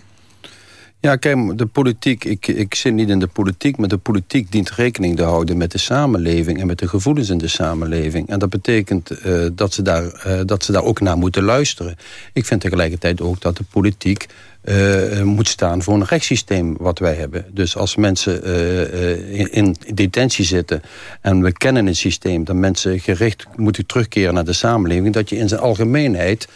Ja, kijk, de politiek, ik, ik zit niet in de politiek... maar de politiek dient rekening te houden met de samenleving... en met de gevoelens in de samenleving. En dat betekent uh, dat, ze daar, uh, dat ze daar ook naar moeten luisteren. Ik vind tegelijkertijd ook dat de politiek uh, moet staan voor een rechtssysteem wat wij hebben. Dus als mensen uh, in, in, detentie zitten en we kennen een systeem... dat mensen gericht moeten terugkeren naar de samenleving... dat je in zijn algemeenheid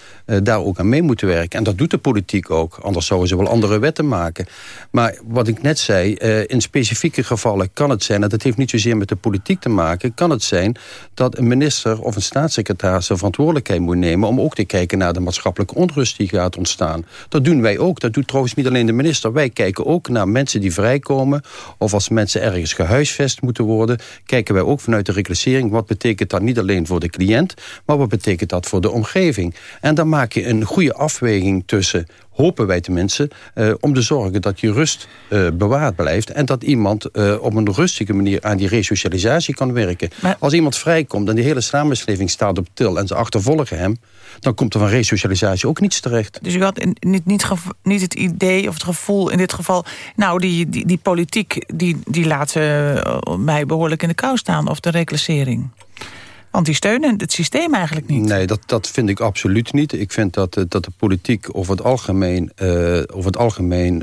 daar ook aan mee moet werken. En dat doet de politiek ook. Anders zouden ze wel andere wetten maken. Maar wat ik net zei, in specifieke gevallen kan het zijn... en dat heeft niet zozeer met de politiek te maken... kan het zijn dat een minister of een staatssecretaris... zijn verantwoordelijkheid moet nemen... om ook te kijken naar de maatschappelijke onrust die gaat ontstaan. Dat doen wij ook dat doet trouwens niet alleen de minister. Wij kijken ook naar mensen die vrijkomen... of als mensen ergens gehuisvest moeten worden... kijken wij ook vanuit de reclassering... wat betekent dat niet alleen voor de cliënt... maar wat betekent dat voor de omgeving. En dan maak je een goede afweging tussen hopen wij tenminste, uh, om te zorgen dat je rust uh, bewaard blijft... en dat iemand uh, op een rustige manier aan die resocialisatie kan werken. Maar... Als iemand vrijkomt en die hele samenleving staat op til... en ze achtervolgen hem, dan komt er van resocialisatie ook niets terecht. Dus u had niet, niet, niet het idee of het gevoel in dit geval... nou, die, die, die politiek die, die laat mij behoorlijk in de kou staan... of de reclassering. Want die steunen het systeem eigenlijk niet. Nee, dat, dat vind ik absoluut niet. Ik vind dat, dat de politiek over het algemeen, over het, algemeen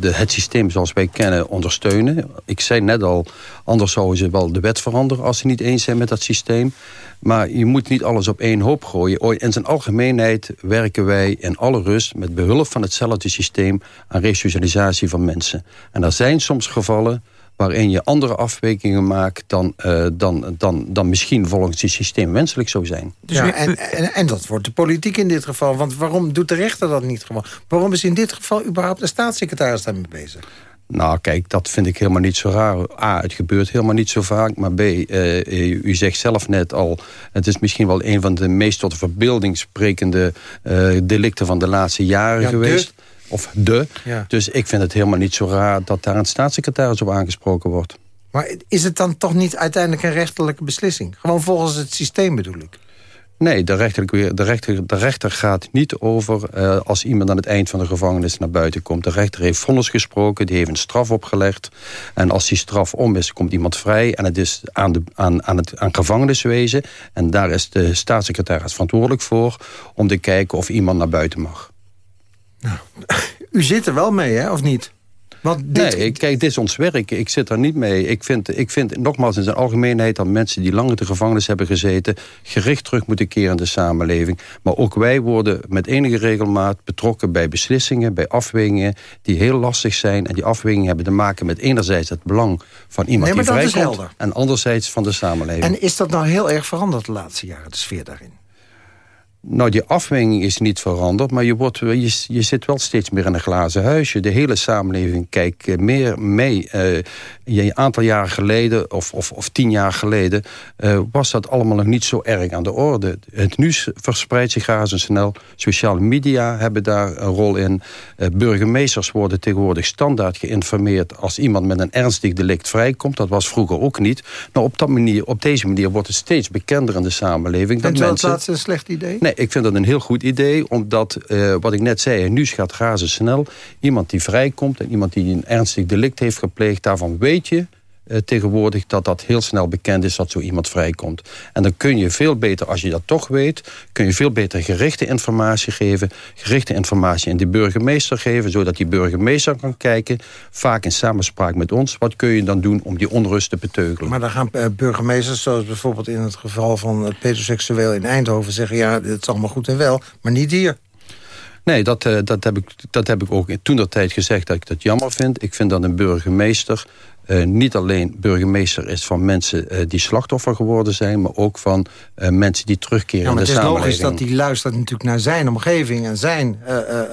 de, het systeem zoals wij kennen ondersteunen. Ik zei net al, anders zouden ze wel de wet veranderen... als ze niet eens zijn met dat systeem. Maar je moet niet alles op één hoop gooien. In zijn algemeenheid werken wij in alle rust... met behulp van hetzelfde systeem aan resocialisatie van mensen. En er zijn soms gevallen waarin je andere afwegingen maakt... dan, uh, dan, dan, dan misschien volgens het systeem wenselijk zou zijn. Dus ja, en, en, en, dat wordt de politiek in dit geval. Want waarom doet de rechter dat niet gewoon? Waarom is in dit geval überhaupt de staatssecretaris daarmee bezig? Nou, kijk, dat vind ik helemaal niet zo raar. A, het gebeurt helemaal niet zo vaak. Maar B, uh, u zegt zelf net al... het is misschien wel een van de meest tot de verbeelding sprekende... Uh, delicten van de laatste jaren ja, geweest. Of de. Ja. Dus ik vind het helemaal niet zo raar... dat daar een staatssecretaris op aangesproken wordt. Maar is het dan toch niet uiteindelijk een rechterlijke beslissing? Gewoon volgens het systeem bedoel ik. Nee, de rechter, de rechter, de rechter gaat niet over uh, als iemand aan het eind van de gevangenis naar buiten komt. De rechter heeft vonnis gesproken, die heeft een straf opgelegd. En als die straf om is, komt iemand vrij. En het is aan, de, aan, aan het aan gevangeniswezen. En daar is de staatssecretaris verantwoordelijk voor... om te kijken of iemand naar buiten mag. Nou, u zit er wel mee, hè, of niet? Want dit... Nee, kijk, dit is ons werk. Ik zit daar niet mee. Ik vind, ik vind nogmaals in zijn algemeenheid... dat mensen die lang in de gevangenis hebben gezeten... gericht terug moeten keren in de samenleving. Maar ook wij worden met enige regelmaat betrokken bij beslissingen... bij afwegingen die heel lastig zijn. En die afwegingen hebben te maken met enerzijds het belang van iemand nee, die vrijkomt... en anderzijds van de samenleving. En is dat nou heel erg veranderd de laatste jaren, de sfeer daarin? Nou, die afweging is niet veranderd, maar je, wordt, je, je zit wel steeds meer in een glazen huisje. De hele samenleving kijkt eh, meer mee. Uh, een aantal jaren geleden, of, of, of tien jaar geleden... Uh, was dat allemaal nog niet zo erg aan de orde. Het nieuws verspreidt zich razendsnel. Sociale media hebben daar een rol in. Uh, burgemeesters worden tegenwoordig standaard geïnformeerd... als iemand met een ernstig delict vrijkomt. Dat was vroeger ook niet. Nou, op, dat manier, op deze manier wordt het steeds bekender in de samenleving. Vindt dat mensen... laatste een slecht idee? Nee, ik vind dat een heel goed idee. Omdat, uh, wat ik net zei, nu gaat razendsnel. Iemand die vrijkomt en iemand die een ernstig delict heeft gepleegd... daarvan weet je tegenwoordig dat dat heel snel bekend is dat zo iemand vrijkomt. En dan kun je veel beter, als je dat toch weet... kun je veel beter gerichte informatie geven. Gerichte informatie aan die burgemeester geven... zodat die burgemeester kan kijken, vaak in samenspraak met ons... wat kun je dan doen om die onrust te beteugelen. Maar dan gaan uh, burgemeesters, zoals bijvoorbeeld in het geval van het pedoseksueel in Eindhoven... zeggen, ja, dit is allemaal goed en wel, maar niet hier. Nee, dat, uh, dat, heb ik, dat heb ik ook toen dat tijd gezegd dat ik dat jammer vind. Ik vind dat een burgemeester uh, niet alleen burgemeester is van mensen uh, die slachtoffer geworden zijn... maar ook van uh, mensen die terugkeren ja, in de samenleving. Het is logisch dat hij luistert natuurlijk naar zijn omgeving... en zijn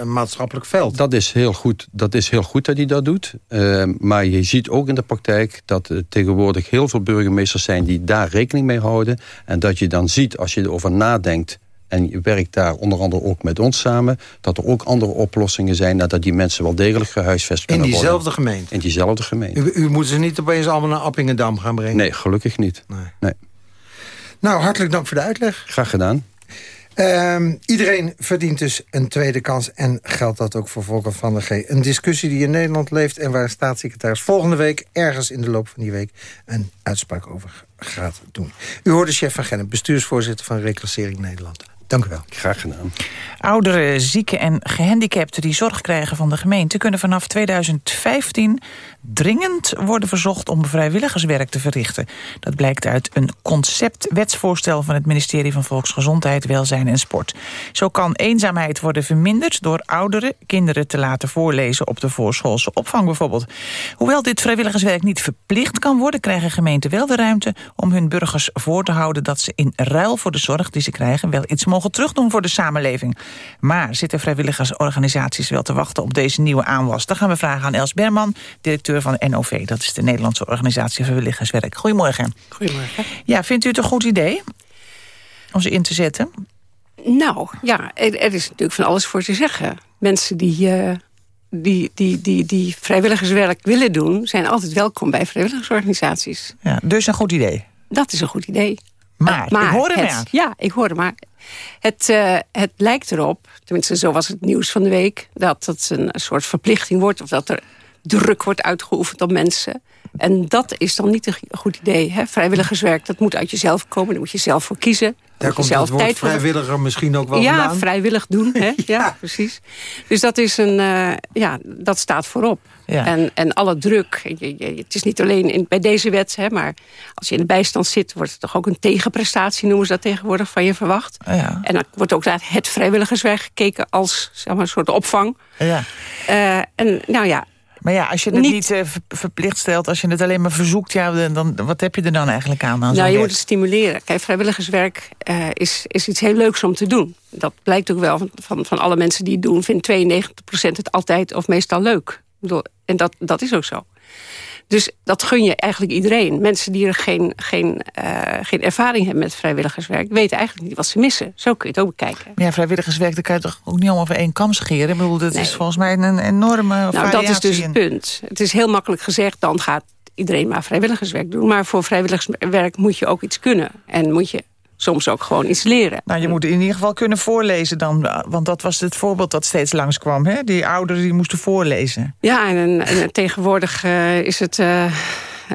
maatschappelijk veld. Dat is heel goed, dat, is heel goed dat hij dat doet. maar je ziet ook in de praktijk dat tegenwoordig heel veel burgemeesters zijn... die daar rekening mee houden. En dat je dan ziet, als je erover nadenkt en je werkt daar onder andere ook met ons samen... dat er ook andere oplossingen zijn... dat die mensen wel degelijk gehuisvest kunnen worden. In diezelfde gemeente? In diezelfde gemeente. U, u moet ze niet opeens allemaal naar Appingedam gaan brengen? Nee, gelukkig niet. Nee. nee. Nou, hartelijk dank voor de uitleg. Graag gedaan. Uh, iedereen verdient dus een tweede kans. En geldt dat ook voor Volker van der G. Een discussie die in Nederland leeft... en waar staatssecretaris volgende week, ergens in de loop van die week... een uitspraak over gaat doen. U hoorde chef van Gennep, bestuursvoorzitter van Reclassering Nederland. Dank u wel. Graag gedaan. Ouderen, zieken en gehandicapten die zorg krijgen van de gemeente... kunnen vanaf 2015 dringend worden verzocht om vrijwilligerswerk te verrichten. Dat blijkt uit een conceptwetsvoorstel van het ministerie van Volksgezondheid, Welzijn en Sport. Zo kan eenzaamheid worden verminderd door ouderen kinderen te laten voorlezen op de voorschoolse opvang bijvoorbeeld. Hoewel dit vrijwilligerswerk niet verplicht kan worden, krijgen gemeenten wel de ruimte om hun burgers voor te houden dat ze in ruil voor de zorg die ze krijgen wel iets mogen terugdoen voor de samenleving. Maar zitten vrijwilligersorganisaties wel te wachten op deze nieuwe aanwas? Dan gaan we vragen aan Els Berman, directeur van NOV. Dat is de Nederlandse Organisatie Vrijwilligerswerk. Goedemorgen. Goedemorgen. Ja, vindt u het een goed idee om ze in te zetten? Nou, ja, er, er is natuurlijk van alles voor te zeggen. Mensen die, uh, die, die, die, die vrijwilligerswerk willen doen... zijn altijd welkom bij vrijwilligersorganisaties. Ja, dus een goed idee? Dat is een goed idee. Maar, maar ik hoor het, Ja, ik hoorde maar. Het, uh, het lijkt erop, tenminste zo was het nieuws van de week... dat het een soort verplichting wordt of dat er druk wordt uitgeoefend op mensen. En dat is dan niet een goed idee. Hè? Vrijwilligerswerk, dat moet uit jezelf komen. Daar moet je zelf voor kiezen. Daar komt het woord vrijwilliger misschien ook wel ja, vandaan. vrijwillig doen. Hè? ja. precies. Dus dat, is een, uh, ja, dat staat voorop. Ja. En, en alle druk. Je, je, het is niet alleen in, bij deze wet, hè, maar als je in de bijstand zit... wordt het toch ook een tegenprestatie, noemen ze dat tegenwoordig, van je verwacht. Ja. En dan wordt ook naar het vrijwilligerswerk gekeken als zeg maar, een soort opvang. Ja. Uh, en nou ja, maar ja, als je het niet, niet uh, verplicht stelt, als je het alleen maar verzoekt... Ja, dan, wat heb je er dan eigenlijk aan? aan nou, je moet het stimuleren. Kijk, vrijwilligerswerk uh, is, is iets heel leuks om te doen. Dat blijkt ook wel van, van, van alle mensen die het doen... vindt 92% het altijd of meestal leuk. En dat, dat is ook zo. Dus dat gun je eigenlijk iedereen. Mensen die er geen, geen, uh, geen ervaring hebben met vrijwilligerswerk... weten eigenlijk niet wat ze missen. Zo kun je het ook bekijken. Maar ja, vrijwilligerswerk, daar kan je toch ook niet allemaal over één kam scheren? Ik bedoel, dat nee. is volgens mij een enorme Nou, dat is dus het punt. Het is heel makkelijk gezegd, dan gaat iedereen maar vrijwilligerswerk doen. Maar voor vrijwilligerswerk moet je ook iets kunnen. En moet je soms ook gewoon iets leren. Nou, je moet in ieder geval kunnen voorlezen dan. Want dat was het voorbeeld dat steeds langskwam. Hè? Die ouderen die moesten voorlezen. Ja, en, en tegenwoordig uh, is het... Uh,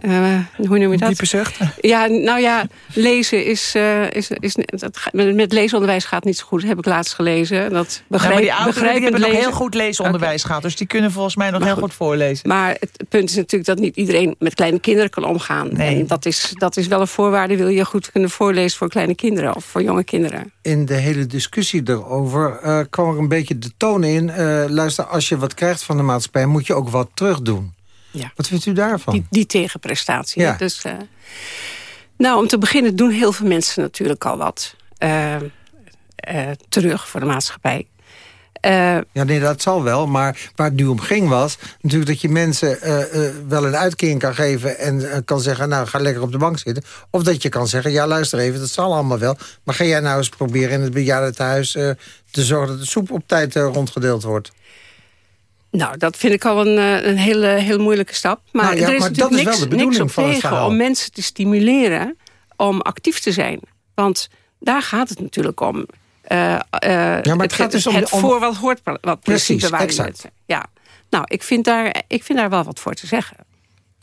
uh, hoe noem je dat? Diepe zucht? Ja, nou ja, lezen is... Uh, is, is dat, met leesonderwijs gaat niet zo goed, heb ik laatst gelezen. Dat begrijp, ja, maar die ouderen die hebben lezen. nog heel goed leesonderwijs okay. gehad. Dus die kunnen volgens mij nog maar heel goed. goed voorlezen. Maar het, het, punt is natuurlijk dat niet iedereen met kleine kinderen kan omgaan. Nee. En dat is, dat is wel een voorwaarde. Wil je goed kunnen voorlezen voor kleine kinderen of voor jonge kinderen? In de hele discussie erover uh, kwam er een beetje de toon in. Uh, luister, als je wat krijgt van de maatschappij, moet je ook wat terug doen. Ja. Wat vindt u daarvan? Die, die tegenprestatie. Ja. Dus, uh, nou, om te beginnen doen heel veel mensen natuurlijk al wat uh, uh, terug voor de maatschappij. ja, nee, dat zal wel. Maar waar het nu om ging was... natuurlijk dat je mensen wel een uitkering kan geven... en kan zeggen, nou, ga lekker op de bank zitten. Of dat je kan zeggen, ja, luister even, dat zal allemaal wel. Maar ga jij nou eens proberen in het bejaardentehuis... te zorgen dat de soep op tijd rondgedeeld wordt? Nou, dat vind ik al een, een hele, heel moeilijke stap. Maar nou ja, er is maar natuurlijk dat is niks, wel de bedoeling niks op van tegen om mensen te stimuleren om actief te zijn. Want daar gaat het natuurlijk om. Uh, uh, ja, maar het, gaat dus om... het om... voor wat hoort wat Precies, exact. Ja, nou, ik vind, daar, ik vind daar wel wat voor te zeggen.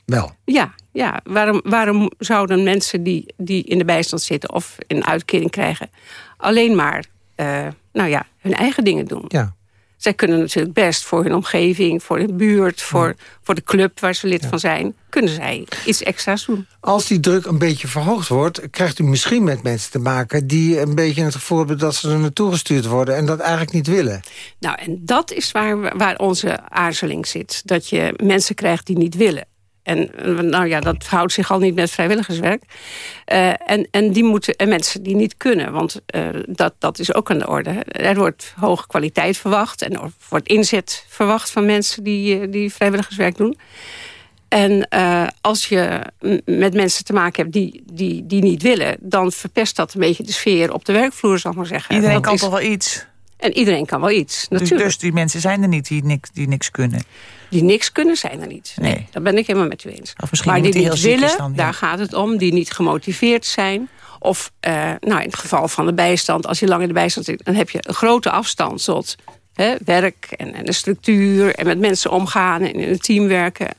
Wel? Ja, ja. Waarom, waarom zouden mensen die, die in de bijstand zitten... of een uitkering krijgen... alleen maar uh, nou ja, hun eigen dingen doen? Ja. Zij kunnen natuurlijk best voor hun omgeving, voor de buurt... voor, voor de club waar ze lid ja. van zijn... kunnen zij iets extra's doen. Als die druk een beetje verhoogd wordt... krijgt u misschien met mensen te maken... die een beetje het gevoel hebben dat ze er naartoe gestuurd worden... en dat eigenlijk niet willen. Nou, en dat is waar, waar onze aarzeling zit. Dat je mensen krijgt die niet willen. En nou ja, dat houdt zich al niet met vrijwilligerswerk. Uh, en, en, die moeten, en mensen die niet kunnen, want uh, dat, dat is ook aan de orde. Er wordt hoge kwaliteit verwacht en er wordt inzet verwacht van mensen die, die vrijwilligerswerk doen. En uh, als je met mensen te maken hebt die, die, die niet willen... dan verpest dat een beetje de sfeer op de werkvloer, zal ik maar zeggen. Iedereen dat kan is, toch wel iets? En iedereen kan wel iets, natuurlijk. Dus, dus die mensen zijn er niet die niks, die niks kunnen? Die niks kunnen zijn er niet. Nee, nee. dat ben ik helemaal met u eens. Of misschien maar die, die niet willen, dan, ja. daar gaat het om. Die niet gemotiveerd zijn. Of uh, nou, in het geval van de bijstand, als je lang in de bijstand zit... dan heb je een grote afstand tot hè, werk en, en de structuur... en met mensen omgaan en in een team werken.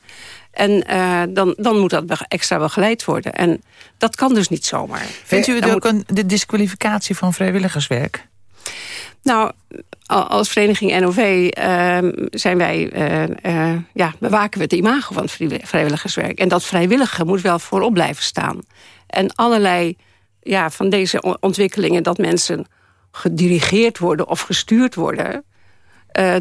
En uh, dan, dan moet dat extra begeleid worden. En dat kan dus niet zomaar. Vindt u het Dan ook een, de disqualificatie van vrijwilligerswerk? Nou, als vereniging NOV uh, zijn wij, uh, uh, ja, bewaken we het imago van het vrijwilligerswerk. En dat vrijwillige moet wel voorop blijven staan. En allerlei ja, van deze ontwikkelingen dat mensen gedirigeerd worden of gestuurd worden...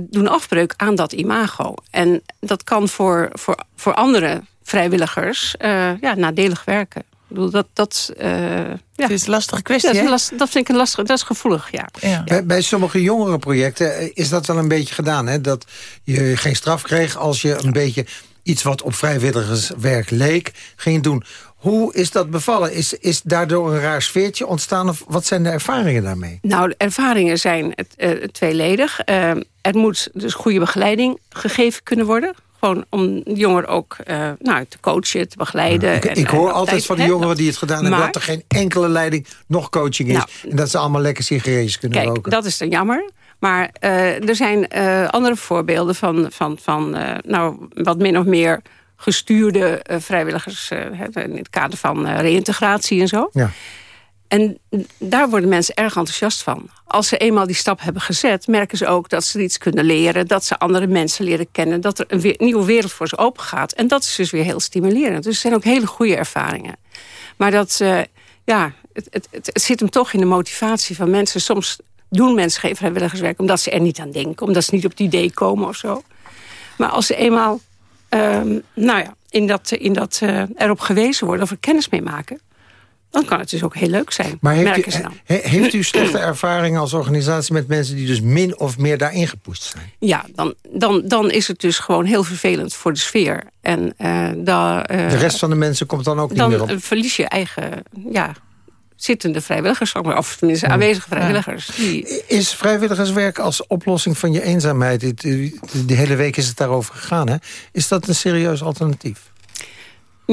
doen afbreuk aan dat imago. En dat kan voor, voor, voor andere vrijwilligers ja, nadelig werken. Ik bedoel, dat, dat, uh, ja. Het is een lastige kwestie, dat, last, dat vind ik een lastige, dat is gevoelig, ja. ja. Bij, bij, sommige jongere projecten is dat wel een beetje gedaan, hè? Dat je geen straf kreeg als je een beetje iets wat op vrijwilligerswerk leek, ging doen. Hoe is dat bevallen? Is, is daardoor een raar sfeertje ontstaan? Of wat zijn de ervaringen daarmee? Nou, de ervaringen zijn het, uh, tweeledig. Uh, er moet dus goede begeleiding gegeven kunnen worden. Gewoon om jongeren ook uh, nou, te coachen, te begeleiden. Ik, en, ik hoor en altijd van de jongeren die het gedaan hebben... Dat er geen enkele leiding nog coaching is. Nou, en dat ze allemaal lekker sigaretjes kunnen kijk, roken. dat is dan jammer. Maar er zijn andere voorbeelden van, van, van nou, wat min of meer gestuurde vrijwilligers... in het kader van reïntegratie en zo. Ja. En daar worden mensen erg enthousiast van. Als ze eenmaal die stap hebben gezet, merken ze ook dat ze iets kunnen leren. Dat ze andere mensen leren kennen. Dat er een nieuwe wereld voor ze open gaat. En dat is dus weer heel stimulerend. Dus het zijn ook hele goede ervaringen. Maar dat, uh, ja, het, het, het, zit hem toch in de motivatie van mensen. Soms doen mensen geen vrijwilligerswerk omdat ze er niet aan denken. Omdat ze niet op het idee komen of zo. Maar als ze eenmaal um, nou ja, in dat, in dat, uh, erop gewezen worden of er kennis mee maken dan kan het dus ook heel leuk zijn. Maar heeft u, heeft u slechte ervaringen als organisatie met mensen die dus min of meer daarin gepoest zijn? Ja, dan, dan, dan is het dus gewoon heel vervelend voor de sfeer. En, uh, da, uh, de rest van de mensen komt dan ook niet meer op? Dan verlies je eigen ja, zittende vrijwilligers, of tenminste hmm. aanwezige vrijwilligers. Die... Is vrijwilligerswerk als oplossing van je eenzaamheid, die, die hele week is het daarover gegaan, hè? is dat een serieus alternatief?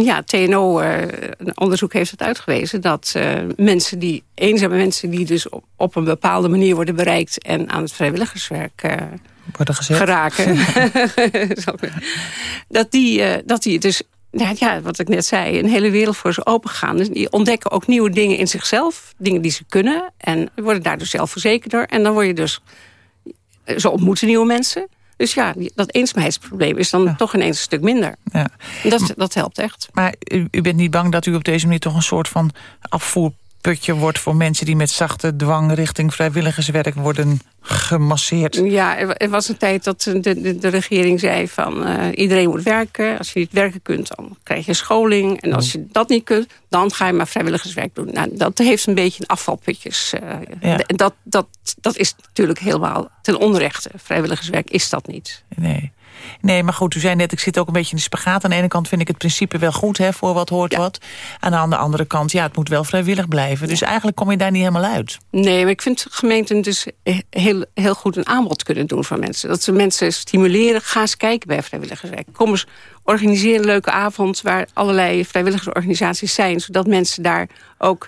Ja, TNO-onderzoek eh, heeft het uitgewezen... dat uh, mensen die, eenzame mensen die dus op, op, een bepaalde manier worden bereikt... en aan het vrijwilligerswerk uh, worden geraken... dat, die, dat die dus, ja, wat ik net zei... een hele wereld voor ze opengaan. Dus die ontdekken ook nieuwe dingen in zichzelf. Dingen die ze kunnen. En worden daardoor zelfverzekerder. En dan word je dus... Ze ontmoeten nieuwe mensen. Dus ja, dat eenzaamheidsprobleem is dan toch ineens een stuk minder. Ja. Dat, dat helpt echt. Maar u, u, bent niet bang dat u op deze manier toch een soort van afvoerputje wordt... voor mensen die met zachte dwang richting vrijwilligerswerk worden gemasseerd? Ja, er was een tijd dat de, de, de regering zei van uh, iedereen moet werken. Als je niet werken kunt, dan krijg je scholing. En als je dat niet kunt, dan ga je maar vrijwilligerswerk doen. Nou, dat heeft een beetje een afvalputjes. Uh, ja. dat, dat, dat is natuurlijk helemaal ten onrechte. Vrijwilligerswerk is dat niet. Nee. Nee, maar goed, u zei net, ik zit ook een beetje in de spagaat. Aan de ene kant vind ik het principe wel goed, hè, voor wat hoort wat. En aan de andere kant, ja, het moet wel vrijwillig blijven. Dus eigenlijk kom je daar niet helemaal uit. Nee, maar ik vind gemeenten dus heel, heel goed een aanbod kunnen doen voor mensen. Dat ze mensen stimuleren, ga eens kijken bij vrijwilligerswerk. Kom eens, organiseer een leuke avond waar allerlei vrijwilligersorganisaties zijn. Zodat mensen daar ook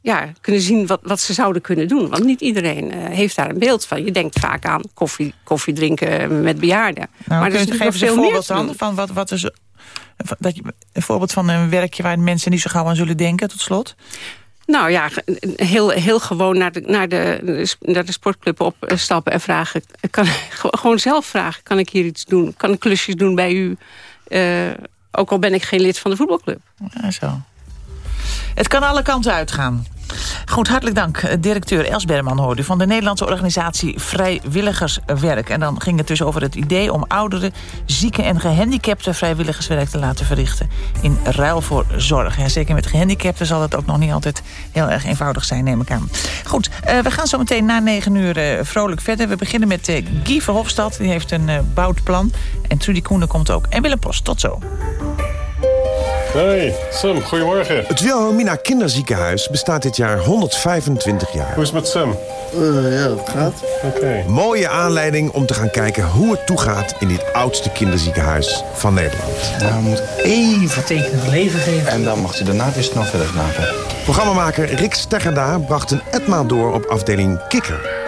ja, kunnen zien wat, wat ze zouden kunnen doen. Want niet iedereen uh, heeft daar een beeld van. Je denkt vaak aan koffie, koffie drinken met bejaarden. Nou, maar er is geef een voorbeeld dan van wat, wat is dat je, een voorbeeld van een werkje waar mensen niet zo gauw aan zullen denken, tot slot? Nou ja, heel, heel gewoon naar de, naar, de, naar de sportclub opstappen en vragen. Kan, gewoon zelf vragen, kan ik hier iets doen? Kan ik klusjes doen bij u? Uh, ook al ben ik geen lid van de voetbalclub. Ja, zo. Het kan alle kanten uitgaan. Goed, hartelijk dank. Eh, directeur Els Berman hoorde van de Nederlandse organisatie Vrijwilligerswerk. En dan ging het dus over het idee om ouderen, zieken en gehandicapten vrijwilligerswerk te laten verrichten. In ruil voor zorg. Ja, zeker met gehandicapten zal het ook nog niet altijd heel erg eenvoudig zijn, neem ik aan. Goed, uh, we gaan zo meteen na negen uur uh, vrolijk verder. We beginnen met uh, Guy Verhofstadt, die heeft een bouwplan. En Trudy Koenen komt ook. En Willem Post, tot zo. Hey, Sam, goedemorgen. Het Wilhelmina Kinderziekenhuis bestaat dit jaar 125 jaar. Hoe is het met Sam? Uh, ja, het gaat. Oké. Mooie aanleiding om te gaan kijken hoe het toegaat... in dit oudste kinderziekenhuis van Nederland. Nou, we moeten even tekenen van leven geven. En dan mag u daarna weer snel verder slapen. Programmamaker Rick Steggerda bracht een etmaal door op afdeling Kikker.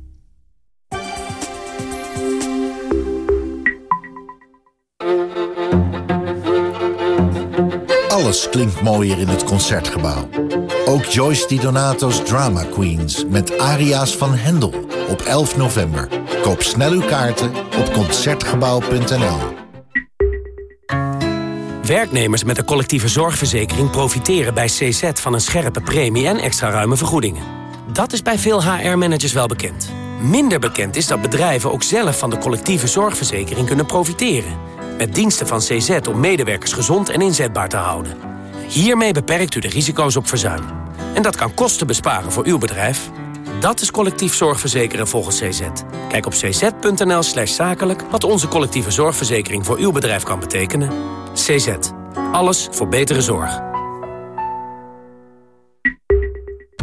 Klinkt mooier in het Concertgebouw. Ook Joyce Di Donato's Drama Queens met aria's van Hendel op 11 november. Koop snel uw kaarten op Concertgebouw.nl. Werknemers met een collectieve zorgverzekering profiteren bij CZ van een scherpe premie en extra ruime vergoedingen. Dat is bij veel HR-managers wel bekend. Minder bekend is dat bedrijven ook zelf van de collectieve zorgverzekering kunnen profiteren. Met diensten van CZ om medewerkers gezond en inzetbaar te houden. Hiermee beperkt u de risico's op verzuim. En dat kan kosten besparen voor uw bedrijf. Dat is collectief zorgverzekeren volgens CZ. Kijk op cz.nl slash zakelijk wat onze collectieve zorgverzekering voor uw bedrijf kan betekenen. CZ. Alles voor betere zorg.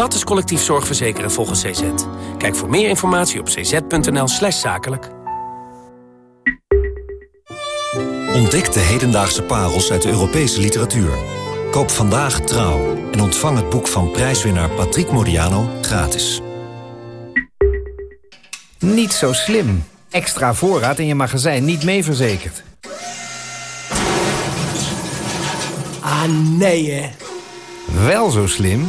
Dat is collectief zorgverzekeren volgens CZ. Kijk voor meer informatie op cz.nl slash zakelijk. Ontdek de hedendaagse parels uit de Europese literatuur. Koop vandaag Trouw en ontvang het boek van prijswinnaar Patrick Modiano gratis. Niet zo slim. Extra voorraad in je magazijn niet mee verzekerd. Ah, nee, hè? Wel zo slim.